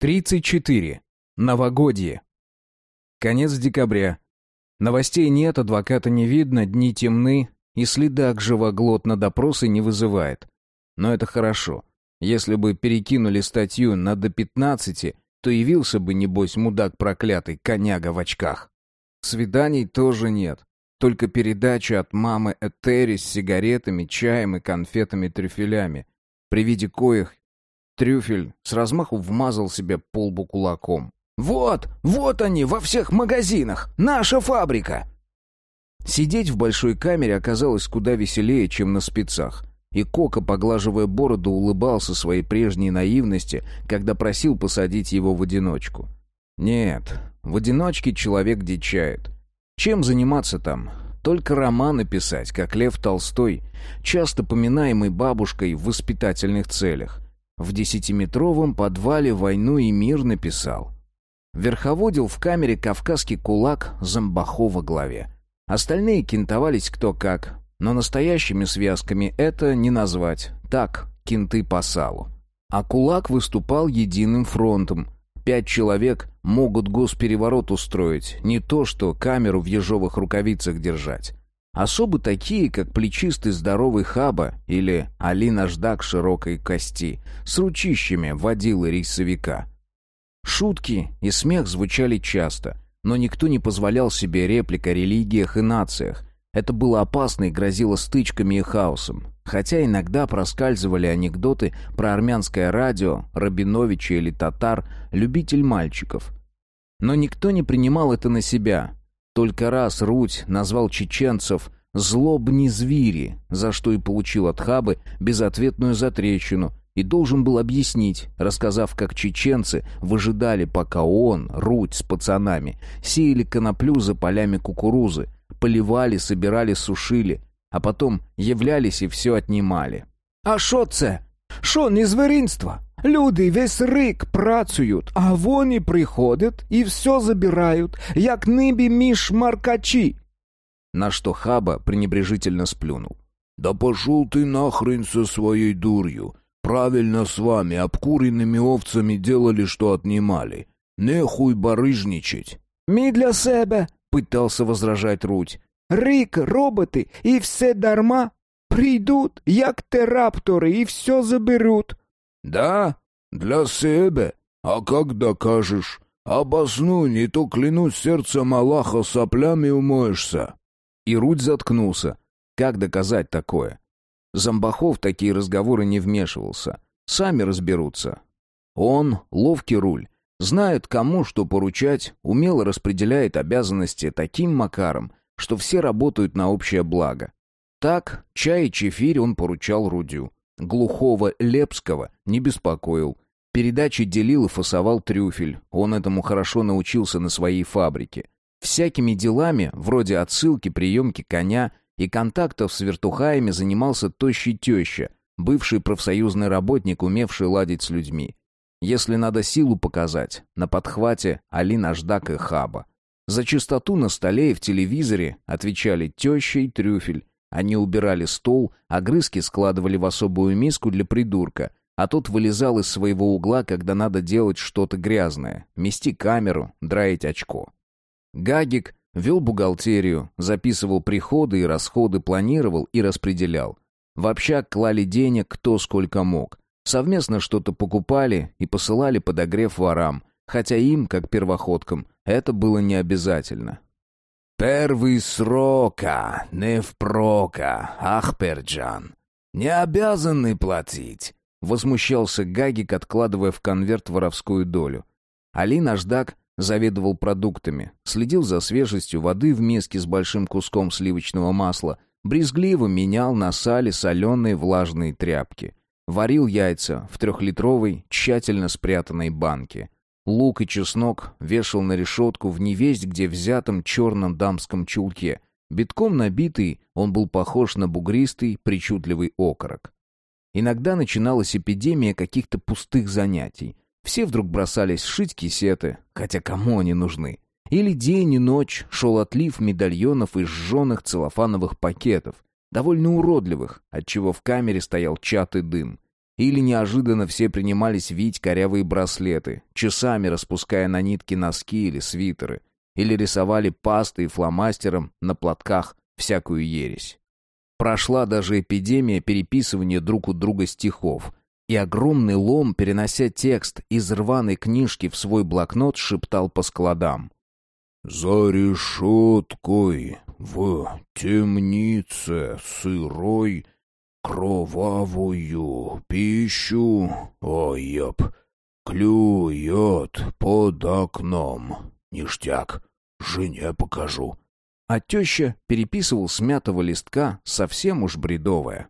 34. Новогодье. Конец декабря. Новостей нет, адвоката не видно, дни темны, и следак живоглот на допросы не вызывает. Но это хорошо. Если бы перекинули статью на до 15, то явился бы, небось, мудак проклятый, коняга в очках. Свиданий тоже нет. Только передача от мамы Этери с сигаретами, чаем и конфетами-трюфелями, при виде коих Трюфель с размаху вмазал себе полбу кулаком. «Вот, вот они, во всех магазинах! Наша фабрика!» Сидеть в большой камере оказалось куда веселее, чем на спецах. И Кока, поглаживая бороду, улыбался своей прежней наивности, когда просил посадить его в одиночку. Нет, в одиночке человек дичает. Чем заниматься там? Только романы писать, как Лев Толстой, часто поминаемый бабушкой в воспитательных целях. В десятиметровом подвале «Войну и мир» написал. Верховодил в камере кавказский кулак Замбахо во главе. Остальные кентовались кто как, но настоящими связками это не назвать. Так, кенты по салу. А кулак выступал единым фронтом. Пять человек могут госпереворот устроить, не то что камеру в ежовых рукавицах держать. Особо такие, как плечистый здоровый хаба или Али Наждак широкой кости, с ручищами водилы рейсовика. Шутки и смех звучали часто, но никто не позволял себе реплик о религиях и нациях. Это было опасно и грозило стычками и хаосом. Хотя иногда проскальзывали анекдоты про армянское радио, Рабиновича или татар, любитель мальчиков. Но никто не принимал это на себя, только раз Руть назвал чеченцев «злобни звери», за что и получил от Хабы безответную затрещину, и должен был объяснить, рассказав, как чеченцы выжидали, пока он, Руть с пацанами, сеяли коноплю за полями кукурузы, поливали, собирали, сушили, а потом являлись и все отнимали. «А шо це? Шо не звіринство? Люди весь рик працюють, а вони приходять і все забирають, як нибі між маркачі. На что Хаба пренебрежительно сплюнул. «Да пошел ты нахрен со своей дурью. Правильно с вами, обкуренными овцами делали, что отнимали. Нехуй барыжничать». «Ми для себе», — пытался возражать Руть. «Рик, роботи і все дарма. Прийдуть, як тераптори, і все заберуть. «Да? Для себя? А как докажешь? Обоснуй, не то, клянусь сердцем Аллаха, соплями умоешься». И Рудь заткнулся. Как доказать такое? Замбахов такие разговоры не вмешивался. Сами разберутся. Он, ловкий руль, знает, кому что поручать, умело распределяет обязанности таким макаром, что все работают на общее благо. Так, чай и чефирь он поручал Рудю. Глухого Лепского не беспокоил. Передачи делил и фасовал трюфель. Он этому хорошо научился на своей фабрике. Всякими делами, вроде отсылки, приемки коня и контактов с вертухаями занимался тощий теща, бывший профсоюзный работник, умевший ладить с людьми. Если надо силу показать, на подхвате Али Наждак и Хаба. За чистоту на столе и в телевизоре отвечали теща и трюфель, они убирали стол, огрызки складывали в особую миску для придурка, а тот вылезал из своего угла, когда надо делать что-то грязное, мести камеру, драить очко. Гагик вел бухгалтерию, записывал приходы и расходы, планировал и распределял. В общак клали денег кто сколько мог. Совместно что-то покупали и посылали подогрев ворам, хотя им, как первоходкам, это было не обязательно. «Первый срока, не впрока, Ахперджан. Не обязаны платить», — возмущался Гагик, откладывая в конверт воровскую долю. Али Наждак заведовал продуктами, следил за свежестью воды в миске с большим куском сливочного масла, брезгливо менял на сале соленые влажные тряпки. Варил яйца в трехлитровой, тщательно спрятанной банке. Лук и чеснок вешал на решетку в невесть где взятом черном дамском чулке. Битком набитый, он был похож на бугристый, причудливый окорок. Иногда начиналась эпидемия каких-то пустых занятий. Все вдруг бросались шить кисеты, хотя кому они нужны? Или день и ночь шел отлив медальонов из сжженных целлофановых пакетов, довольно уродливых, отчего в камере стоял чат и дым. Или неожиданно все принимались вить корявые браслеты, часами распуская на нитки носки или свитеры. Или рисовали пастой и фломастером на платках всякую ересь. Прошла даже эпидемия переписывания друг у друга стихов, и огромный лом, перенося текст из рваной книжки в свой блокнот, шептал по складам. «За решеткой, в темнице сырой, кровавую пищу, оеб, клюет под окном. Ништяк, жене покажу». А теща переписывал смятого листка совсем уж бредовое.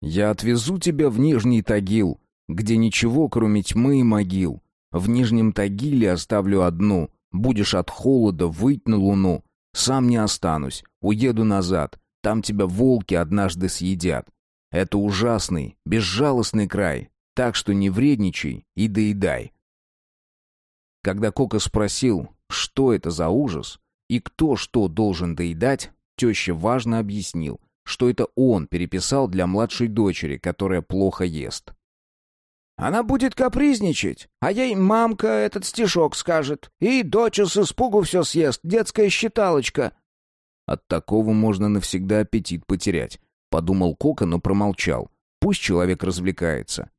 «Я отвезу тебя в Нижний Тагил, где ничего, кроме тьмы и могил. В Нижнем Тагиле оставлю одну. Будешь от холода выть на луну. Сам не останусь, уеду назад. Там тебя волки однажды съедят. Это ужасный, безжалостный край, так что не вредничай и доедай». Когда Кока спросил, что это за ужас, и кто что должен доедать, теща важно объяснил, что это он переписал для младшей дочери, которая плохо ест. Она будет капризничать, а ей мамка этот стишок скажет, и дочь с испугу все съест, детская считалочка. От такого можно навсегда аппетит потерять, подумал Кока, но промолчал. Пусть человек развлекается.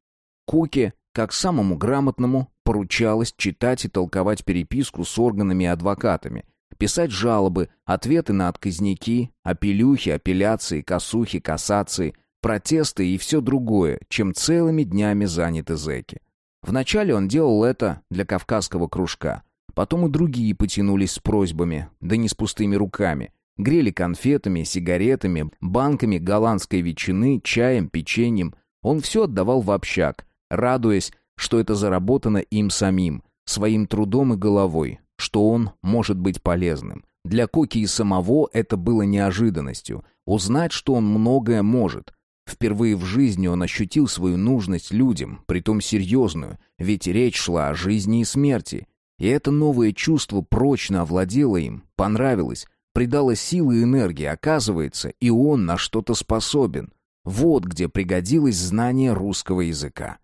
Коке, как самому грамотному, поручалось читать и толковать переписку с органами и адвокатами, писать жалобы, ответы на отказники, апелюхи, апелляции, косухи, кассации, протесты и все другое, чем целыми днями заняты зэки. Вначале он делал это для кавказского кружка. Потом и другие потянулись с просьбами, да не с пустыми руками. Грели конфетами, сигаретами, банками голландской ветчины, чаем, печеньем. Он все отдавал в общак, радуясь, что это заработано им самим, своим трудом и головой, что он может быть полезным. Для Коки и самого это было неожиданностью. Узнать, что он многое может. Впервые в жизни он ощутил свою нужность людям, притом серьезную, ведь речь шла о жизни и смерти. И это новое чувство прочно овладело им, понравилось, придало силы и энергии, оказывается, и он на что-то способен. Вот где пригодилось знание русского языка.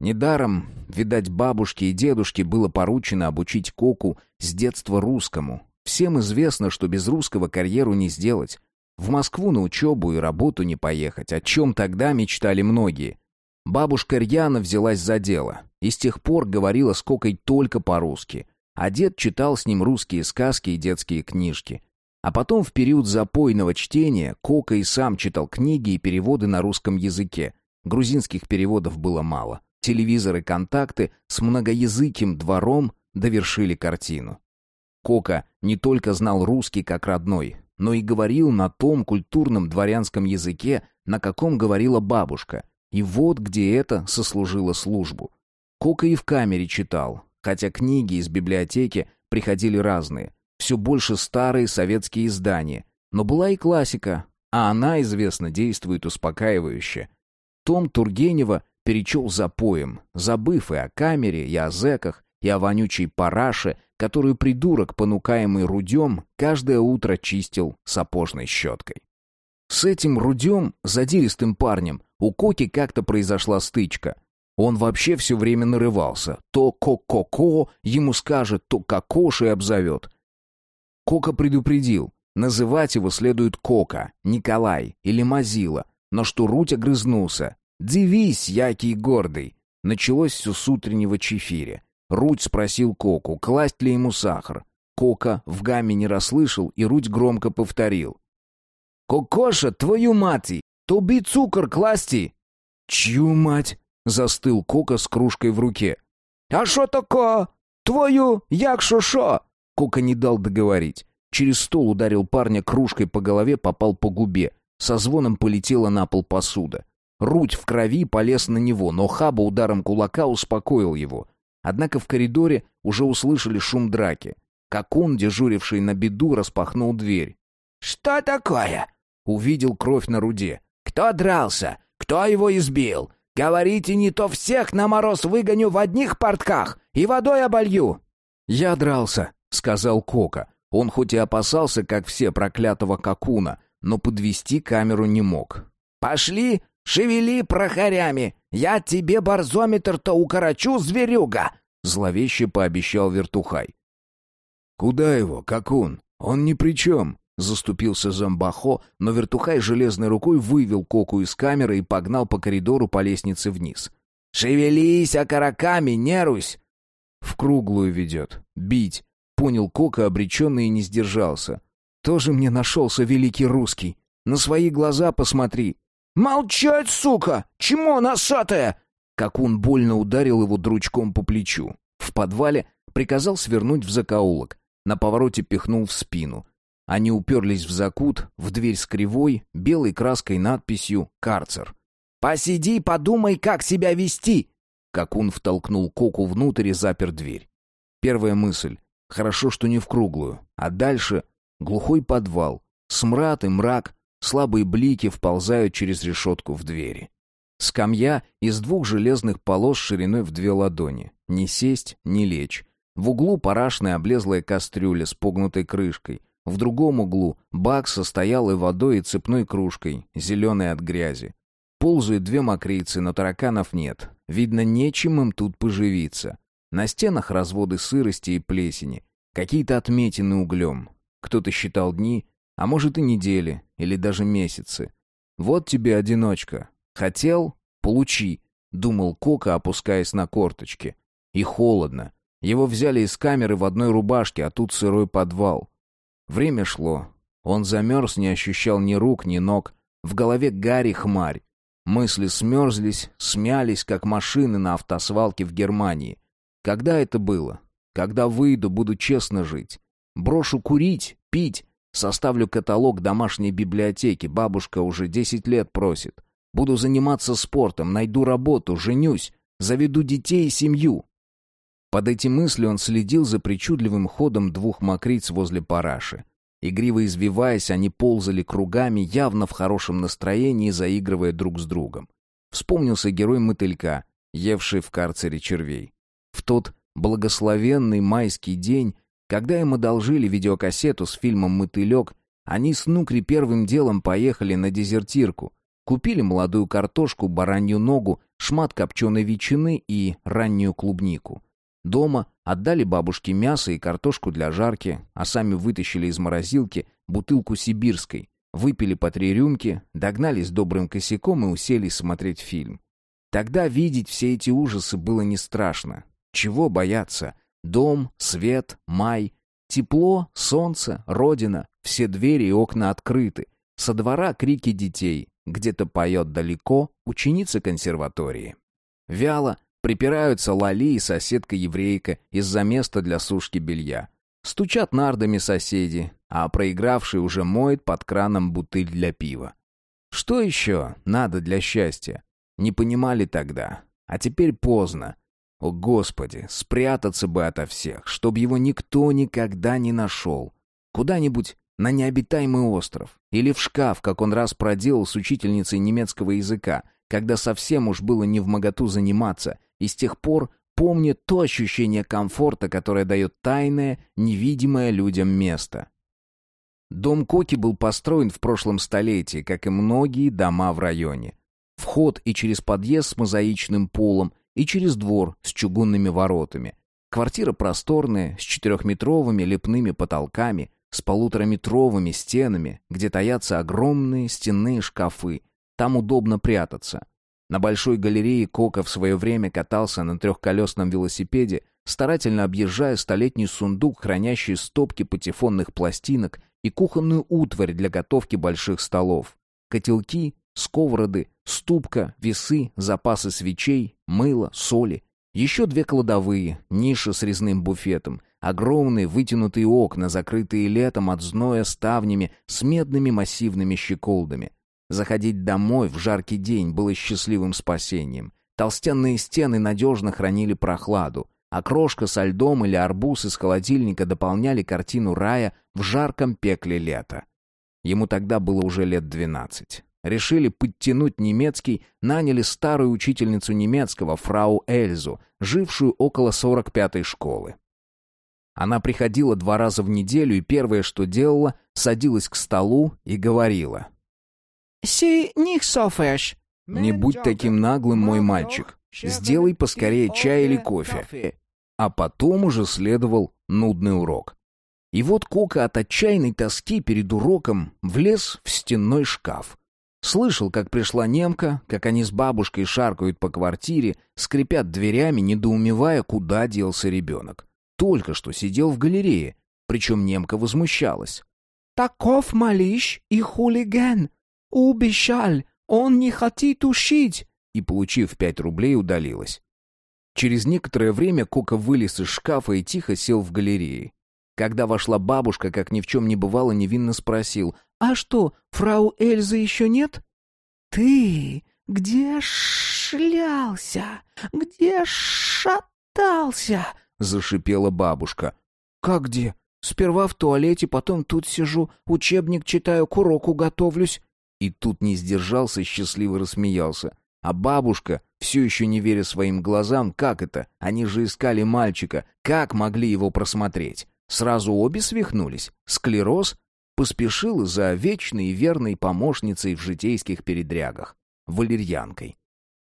Недаром, видать, бабушке и дедушке было поручено обучить Коку с детства русскому. Всем известно, что без русского карьеру не сделать. В Москву на учебу и работу не поехать, о чем тогда мечтали многие. Бабушка рьяно взялась за дело и с тех пор говорила с Кокой только по-русски, а дед читал с ним русские сказки и детские книжки. А потом в период запойного чтения Кока и сам читал книги и переводы на русском языке. Грузинских переводов было мало. Телевизоры контакты с многоязыким двором довершили картину. Кока не только знал русский как родной, но и говорил на том культурном дворянском языке, на каком говорила бабушка. И вот где это сослужило службу. Кока и в камере читал, хотя книги из библиотеки приходили разные, все больше старые советские издания, но была и классика, а она, известно, действует успокаивающе. Том Тургенева перечел запоем, забыв и о камере, и о зэках, и о вонючей параше, которую придурок, понукаемый Рудем, каждое утро чистил сапожной щеткой. С этим Рудем, задиристым парнем, у Коки как-то произошла стычка. Он вообще все время нарывался. То ко-ко-ко ему скажет, то кокоши обзовет. Кока предупредил, называть его следует Кока, Николай или Мазила, но что Руть огрызнулся. «Дивись, який гордый!» Началось все с утреннего чефиря. Руть спросил Коку, класть ли ему сахар. Кока в гамме не расслышал, и Руть громко повторил. «Кокоша, твою мать! Тоби цукор класти!» «Чью мать?» — застыл Кока с кружкой в руке. «А шо тако? Твою, як шо-шо?» Кока не дал договорить. Через стол ударил парня кружкой по голове, попал по губе. Со звоном полетела на пол посуда. Руть в крови полез на него, но Хаба ударом кулака успокоил его. Однако в коридоре уже услышали шум драки. Какун, дежуривший на беду, распахнул дверь. «Что такое?» Увидел кровь на руде. «Кто дрался? Кто его избил? Говорите, не то всех на мороз выгоню в одних портках и водой оболью!» «Я дрался», — сказал Кока. Он хоть и опасался, как все, проклятого Какуна, но подвести камеру не мог. «Пошли Шевели прохорями! Я тебе барзометр-то укорочу, зверюга!» Зловеще пообещал вертухай. «Куда его, какун? Он ни при чем!» Заступился Замбахо, но вертухай железной рукой вывел Коку из камеры и погнал по коридору по лестнице вниз. «Шевелись, окороками, не русь!» «В круглую ведет. Бить!» Понял Кока обреченный и не сдержался. «Тоже мне нашелся великий русский. На свои глаза посмотри!» «Молчать, сука! Чмо носатая!» Какун больно ударил его дручком по плечу. В подвале приказал свернуть в закоулок. На повороте пихнул в спину. Они уперлись в закут, в дверь с кривой, белой краской надписью «Карцер». «Посиди, подумай, как себя вести!» Какун втолкнул Коку внутрь и запер дверь. Первая мысль. Хорошо, что не в круглую. А дальше глухой подвал. Смрад и мрак, слабые блики вползают через решетку в двери. Скамья из двух железных полос шириной в две ладони. Не сесть, не лечь. В углу парашная облезлая кастрюля с погнутой крышкой. В другом углу бак со стоялой водой и цепной кружкой, зеленой от грязи. Ползают две мокрицы, но тараканов нет. Видно, нечем им тут поживиться. На стенах разводы сырости и плесени. Какие-то отметины углем. Кто-то считал дни, а может и недели, или даже месяцы. Вот тебе одиночка. Хотел — получи, думал Кока, опускаясь на корточки. И холодно. Его взяли из камеры в одной рубашке, а тут сырой подвал. Время шло. Он замерз, не ощущал ни рук, ни ног. В голове Гарри хмарь. Мысли смерзлись, смялись, как машины на автосвалке в Германии. Когда это было? Когда выйду, буду честно жить. Брошу курить, пить, составлю каталог домашней библиотеки, бабушка уже десять лет просит. Буду заниматься спортом, найду работу, женюсь, заведу детей и семью. Под эти мысли он следил за причудливым ходом двух мокриц возле параши. Игриво извиваясь, они ползали кругами, явно в хорошем настроении, заигрывая друг с другом. Вспомнился герой мотылька, евший в карцере червей. В тот благословенный майский день, когда им одолжили видеокассету с фильмом «Мотылек», они с Нукри первым делом поехали на дезертирку, купили молодую картошку, баранью ногу, шмат копченой ветчины и раннюю клубнику. Дома отдали бабушке мясо и картошку для жарки, а сами вытащили из морозилки бутылку сибирской, выпили по три рюмки, догнались добрым косяком и уселись смотреть фильм. Тогда видеть все эти ужасы было не страшно. Чего бояться? Дом, свет, май, тепло, солнце, родина, все двери и окна открыты. Со двора крики детей, где-то поет далеко ученица консерватории. Вяло, Припираются Лали и соседка-еврейка из-за места для сушки белья. Стучат нардами соседи, а проигравший уже моет под краном бутыль для пива. Что еще надо для счастья? Не понимали тогда. А теперь поздно. О, Господи, спрятаться бы ото всех, чтоб его никто никогда не нашел. Куда-нибудь на необитаемый остров. Или в шкаф, как он раз проделал с учительницей немецкого языка, когда совсем уж было не в моготу заниматься, и с тех пор помнит то ощущение комфорта, которое дает тайное, невидимое людям место. Дом Коки был построен в прошлом столетии, как и многие дома в районе. Вход и через подъезд с мозаичным полом, и через двор с чугунными воротами. Квартира просторная, с четырехметровыми лепными потолками, с полутораметровыми стенами, где таятся огромные стенные шкафы. Там удобно прятаться. На большой галерее Кока в свое время катался на трехколесном велосипеде, старательно объезжая столетний сундук, хранящий стопки патефонных пластинок и кухонную утварь для готовки больших столов. Котелки, сковороды, ступка, весы, запасы свечей, мыло, соли. Еще две кладовые, ниша с резным буфетом, огромные вытянутые окна, закрытые летом от зноя ставнями с медными массивными щеколдами — Заходить домой в жаркий день было счастливым спасением. Толстенные стены надежно хранили прохладу, а крошка со льдом или арбуз из холодильника дополняли картину рая в жарком пекле лета. Ему тогда было уже лет двенадцать. Решили подтянуть немецкий, наняли старую учительницу немецкого, фрау Эльзу, жившую около 45-й школы. Она приходила два раза в неделю и первое, что делала, садилась к столу и говорила. «Си них софэш. Не будь таким наглым, мой мальчик. Сделай поскорее чай или кофе. А потом уже следовал нудный урок. И вот Кока от отчаянной тоски перед уроком влез в стенной шкаф. Слышал, как пришла немка, как они с бабушкой шаркают по квартире, скрипят дверями, недоумевая, куда делся ребенок. Только что сидел в галерее, причем немка возмущалась. «Таков малыш и хулиган. Убежал, он не хотит ушить!» И, получив пять рублей, удалилась. Через некоторое время Кока вылез из шкафа и тихо сел в галерее. Когда вошла бабушка, как ни в чем не бывало, невинно спросил, «А что, фрау Эльзы еще нет?» «Ты где шлялся? Где шатался?» — зашипела бабушка. «Как где? Сперва в туалете, потом тут сижу, учебник читаю, к уроку готовлюсь». И тут не сдержался, счастливо рассмеялся. А бабушка, все еще не веря своим глазам, как это? Они же искали мальчика. Как могли его просмотреть? Сразу обе свихнулись. Склероз? Поспешила за вечной и верной помощницей в житейских передрягах. Валерьянкой.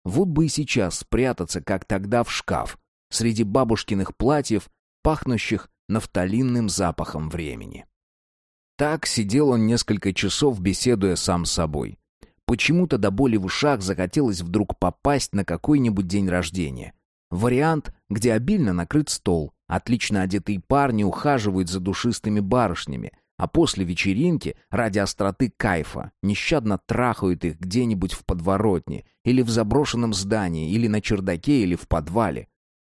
Вот бы и сейчас спрятаться, как тогда в шкаф, среди бабушкиных платьев, пахнущих нафталинным запахом времени. Так сидел он несколько часов, беседуя сам с собой. Почему-то до боли в ушах захотелось вдруг попасть на какой-нибудь день рождения. Вариант, где обильно накрыт стол, отлично одетые парни ухаживают за душистыми барышнями, а после вечеринки, ради остроты кайфа, нещадно трахают их где-нибудь в подворотне, или в заброшенном здании, или на чердаке, или в подвале.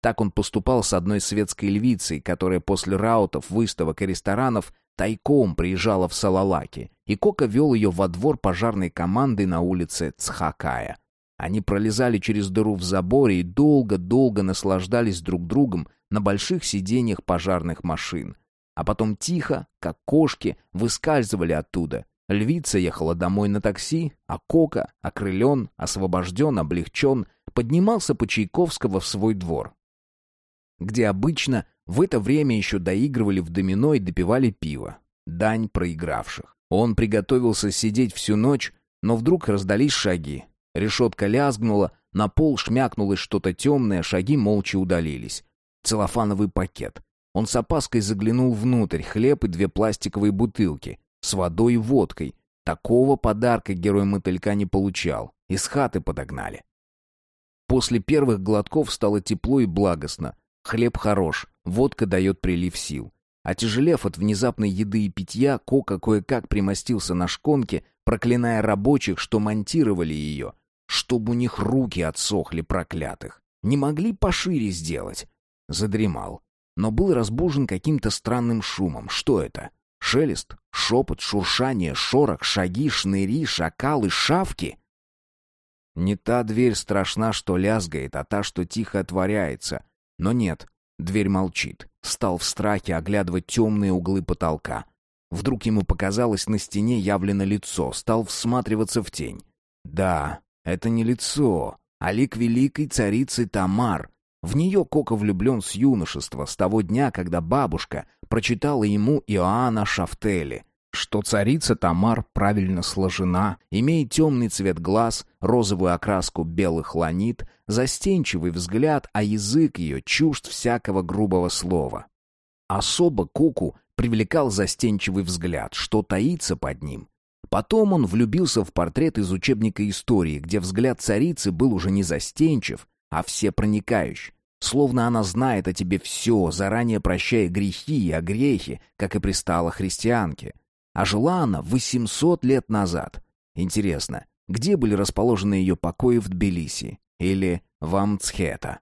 Так он поступал с одной светской львицей, которая после раутов, выставок и ресторанов тайком приезжала в Салалаки, и Кока вел ее во двор пожарной команды на улице Цхакая. Они пролезали через дыру в заборе и долго-долго наслаждались друг другом на больших сиденьях пожарных машин. А потом тихо, как кошки, выскальзывали оттуда. Львица ехала домой на такси, а Кока, окрылен, освобожден, облегчен, поднимался по Чайковского в свой двор, где обычно в это время еще доигрывали в домино и допивали пиво. Дань проигравших. Он приготовился сидеть всю ночь, но вдруг раздались шаги. Решетка лязгнула, на пол шмякнулось что-то темное, шаги молча удалились. Целлофановый пакет. Он с опаской заглянул внутрь, хлеб и две пластиковые бутылки. С водой и водкой. Такого подарка герой мотылька не получал. Из хаты подогнали. После первых глотков стало тепло и благостно. Хлеб хорош, водка дает прилив сил. Отяжелев от внезапной еды и питья, Кока кое-как примостился на шконке, проклиная рабочих, что монтировали ее, чтобы у них руки отсохли проклятых. Не могли пошире сделать. Задремал. Но был разбужен каким-то странным шумом. Что это? Шелест, шепот, шуршание, шорох, шаги, шныри, шакалы, шавки? Не та дверь страшна, что лязгает, а та, что тихо отворяется, но нет, дверь молчит. Стал в страхе оглядывать темные углы потолка. Вдруг ему показалось, на стене явлено лицо, стал всматриваться в тень. Да, это не лицо, а лик великой царицы Тамар. В нее Кока влюблен с юношества, с того дня, когда бабушка прочитала ему Иоанна Шафтели, что царица Тамар правильно сложена, имеет темный цвет глаз, розовую окраску белых ланит, застенчивый взгляд, а язык ее чужд всякого грубого слова. Особо Куку привлекал застенчивый взгляд, что таится под ним. Потом он влюбился в портрет из учебника истории, где взгляд царицы был уже не застенчив, а всепроникающий. Словно она знает о тебе все, заранее прощая грехи и огрехи, как и пристала христианке. А жила она 800 лет назад. Интересно, где были расположены ее покои в Тбилиси или в Амцхета?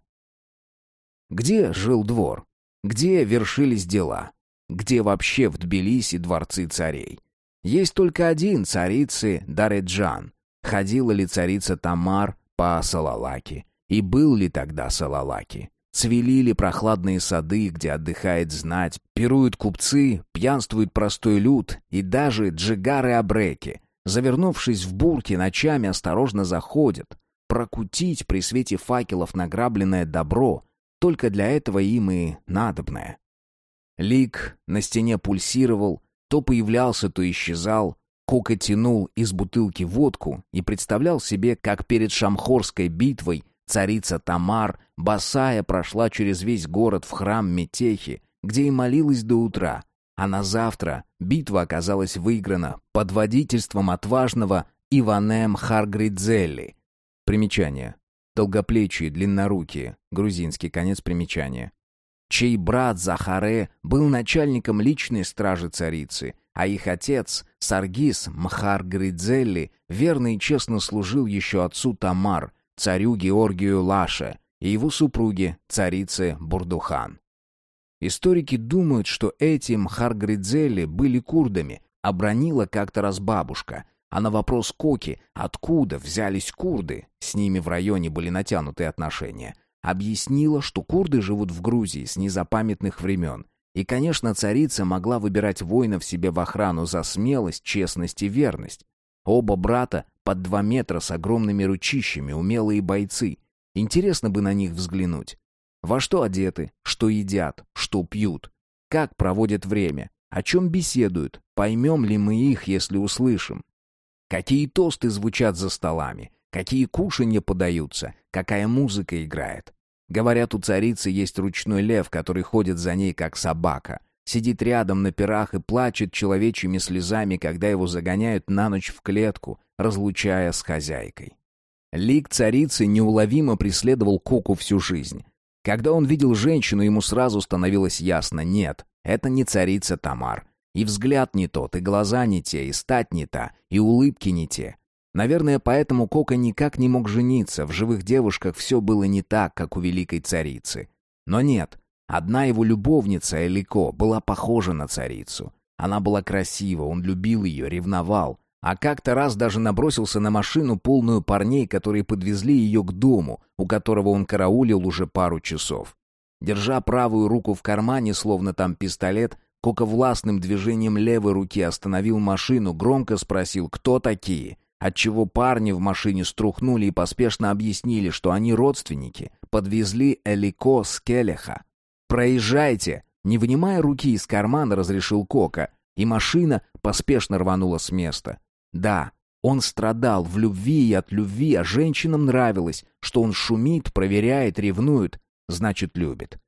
Где жил двор? Где вершились дела? Где вообще в Тбилиси дворцы царей? Есть только один царицы Дареджан. Ходила ли царица Тамар по Салалаке? И был ли тогда Салалаки? Цвели ли прохладные сады, где отдыхает знать, пируют купцы, пьянствует простой люд и даже джигары-абреки, завернувшись в бурки, ночами осторожно заходят, прокутить при свете факелов награбленное добро, только для этого им и надобное. Лик на стене пульсировал, то появлялся, то исчезал. Кока тянул из бутылки водку и представлял себе, как перед Шамхорской битвой царица Тамар, босая, прошла через весь город в храм Метехи, где и молилась до утра. А на завтра битва оказалась выиграна под водительством отважного Иванем Харгридзелли. Примечание. Долгоплечие, длиннорукие. Грузинский конец примечания. Чей брат Захаре был начальником личной стражи царицы – а их отец, Саргис Мхар Гридзелли, верно и честно служил еще отцу Тамар, царю Георгию Лаше, и его супруге, царице Бурдухан. Историки думают, что эти Мхар Гридзелли были курдами, обронила как-то раз бабушка, а на вопрос Коки, откуда взялись курды, с ними в районе были натянутые отношения, объяснила, что курды живут в Грузии с незапамятных времен – и, конечно, царица могла выбирать воинов себе в охрану за смелость, честность и верность. Оба брата под два метра с огромными ручищами, умелые бойцы. Интересно бы на них взглянуть. Во что одеты, что едят, что пьют, как проводят время, о чем беседуют, поймем ли мы их, если услышим. Какие тосты звучат за столами, какие кушанья подаются, какая музыка играет. Говорят, у царицы есть ручной лев, который ходит за ней как собака. Сидит рядом на пирах и плачет человечьими слезами, когда его загоняют на ночь в клетку, разлучая с хозяйкой. Лик царицы неуловимо преследовал Коку всю жизнь. Когда он видел женщину, ему сразу становилось ясно — нет, это не царица Тамар. И взгляд не тот, и глаза не те, и стать не та, и улыбки не те. Наверное, поэтому Кока никак не мог жениться, в живых девушках все было не так, как у великой царицы. Но нет, одна его любовница, Элико, была похожа на царицу. Она была красива, он любил ее, ревновал. А как-то раз даже набросился на машину, полную парней, которые подвезли ее к дому, у которого он караулил уже пару часов. Держа правую руку в кармане, словно там пистолет, Кока властным движением левой руки остановил машину, громко спросил «Кто такие?» отчего парни в машине струхнули и поспешно объяснили, что они родственники, подвезли Элико с Келеха. «Проезжайте!» Не вынимая руки из кармана, разрешил Кока, и машина поспешно рванула с места. Да, он страдал в любви и от любви, а женщинам нравилось, что он шумит, проверяет, ревнует, значит, любит.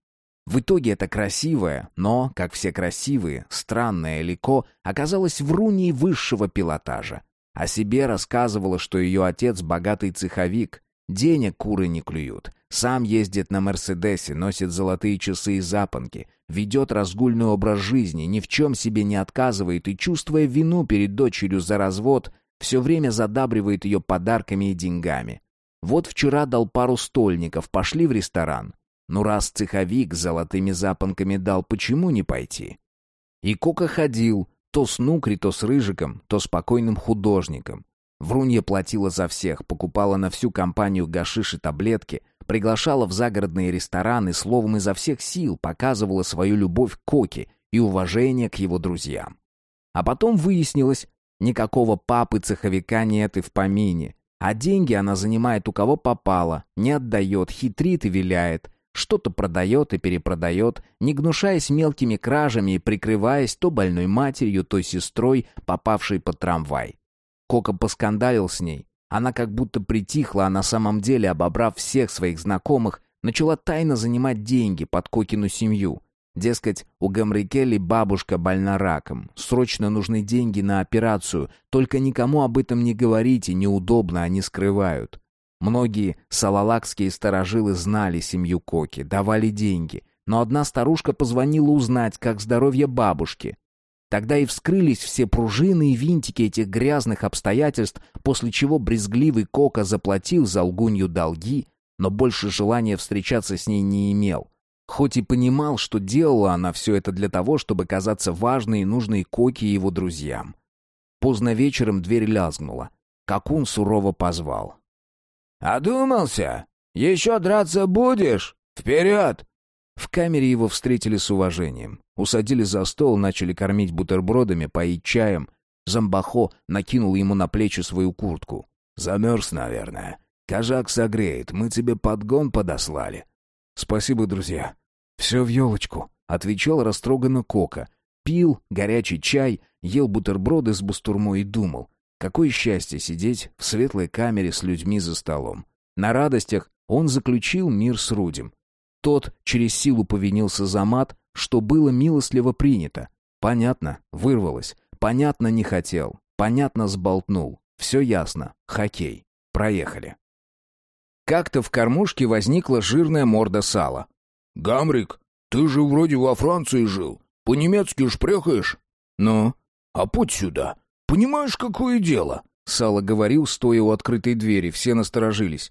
В итоге это красивое, но, как все красивые, странное Элико оказалось в руне высшего пилотажа. О себе рассказывала, что ее отец богатый цеховик, денег куры не клюют, сам ездит на Мерседесе, носит золотые часы и запонки, ведет разгульный образ жизни, ни в чем себе не отказывает и, чувствуя вину перед дочерью за развод, все время задабривает ее подарками и деньгами. Вот вчера дал пару стольников, пошли в ресторан. Ну раз цеховик с золотыми запонками дал, почему не пойти? И Кока ходил, то с Нукри, то с Рыжиком, то спокойным художником. Врунья платила за всех, покупала на всю компанию гашиш и таблетки, приглашала в загородные рестораны, словом, изо всех сил показывала свою любовь к Коке и уважение к его друзьям. А потом выяснилось, никакого папы-цеховика нет и в помине, а деньги она занимает у кого попало, не отдает, хитрит и виляет, что-то продает и перепродает, не гнушаясь мелкими кражами и прикрываясь то больной матерью, то сестрой, попавшей под трамвай. Кока поскандалил с ней. Она как будто притихла, а на самом деле, обобрав всех своих знакомых, начала тайно занимать деньги под Кокину семью. Дескать, у Гамрикели бабушка больна раком, срочно нужны деньги на операцию, только никому об этом не говорите, неудобно, они скрывают. Многие салалакские сторожилы знали семью Коки, давали деньги, но одна старушка позвонила узнать, как здоровье бабушки. Тогда и вскрылись все пружины и винтики этих грязных обстоятельств, после чего брезгливый Кока заплатил за лгунью долги, но больше желания встречаться с ней не имел. Хоть и понимал, что делала она все это для того, чтобы казаться важной и нужной Коке и его друзьям. Поздно вечером дверь лязгнула. Какун сурово позвал. «Одумался? Еще драться будешь? Вперед!» В камере его встретили с уважением. Усадили за стол, начали кормить бутербродами, поить чаем. Замбахо накинул ему на плечи свою куртку. «Замерз, наверное. Кожак согреет, мы тебе подгон подослали». «Спасибо, друзья. Все в елочку», — отвечал растроганно Кока. Пил горячий чай ел бутерброды с бустурмой и думал, какое счастье сидеть в светлой камере с людьми за столом. На радостях он заключил мир с Рудем. Тот через силу повинился за мат, что было милостливо принято. Понятно, вырвалось. Понятно, не хотел. Понятно, сболтнул. Все ясно. Хоккей. Проехали. Как-то в кормушке возникла жирная морда сала. «Гамрик, ты же вроде во Франции жил. По-немецки шпрехаешь?» «Ну?» «А путь сюда. Понимаешь, какое дело?» Сало говорил, стоя у открытой двери, все насторожились.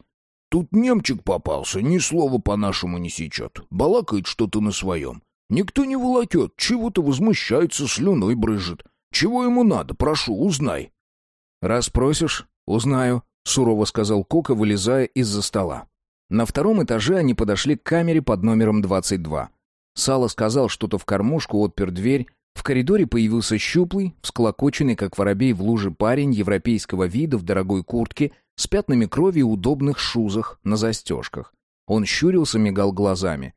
«Тут немчик попался, ни слова по-нашему не сечет. Балакает что-то на своем. Никто не волокет, чего-то возмущается, слюной брызжет. Чего ему надо, прошу, узнай». «Раз просишь, узнаю», — сурово сказал Кока, вылезая из-за стола. На втором этаже они подошли к камере под номером 22. Сало сказал что-то в кормушку, отпер дверь. В коридоре появился щуплый, всклокоченный, как воробей в луже парень европейского вида в дорогой куртке с пятнами крови и удобных шузах на застежках. Он щурился, мигал глазами.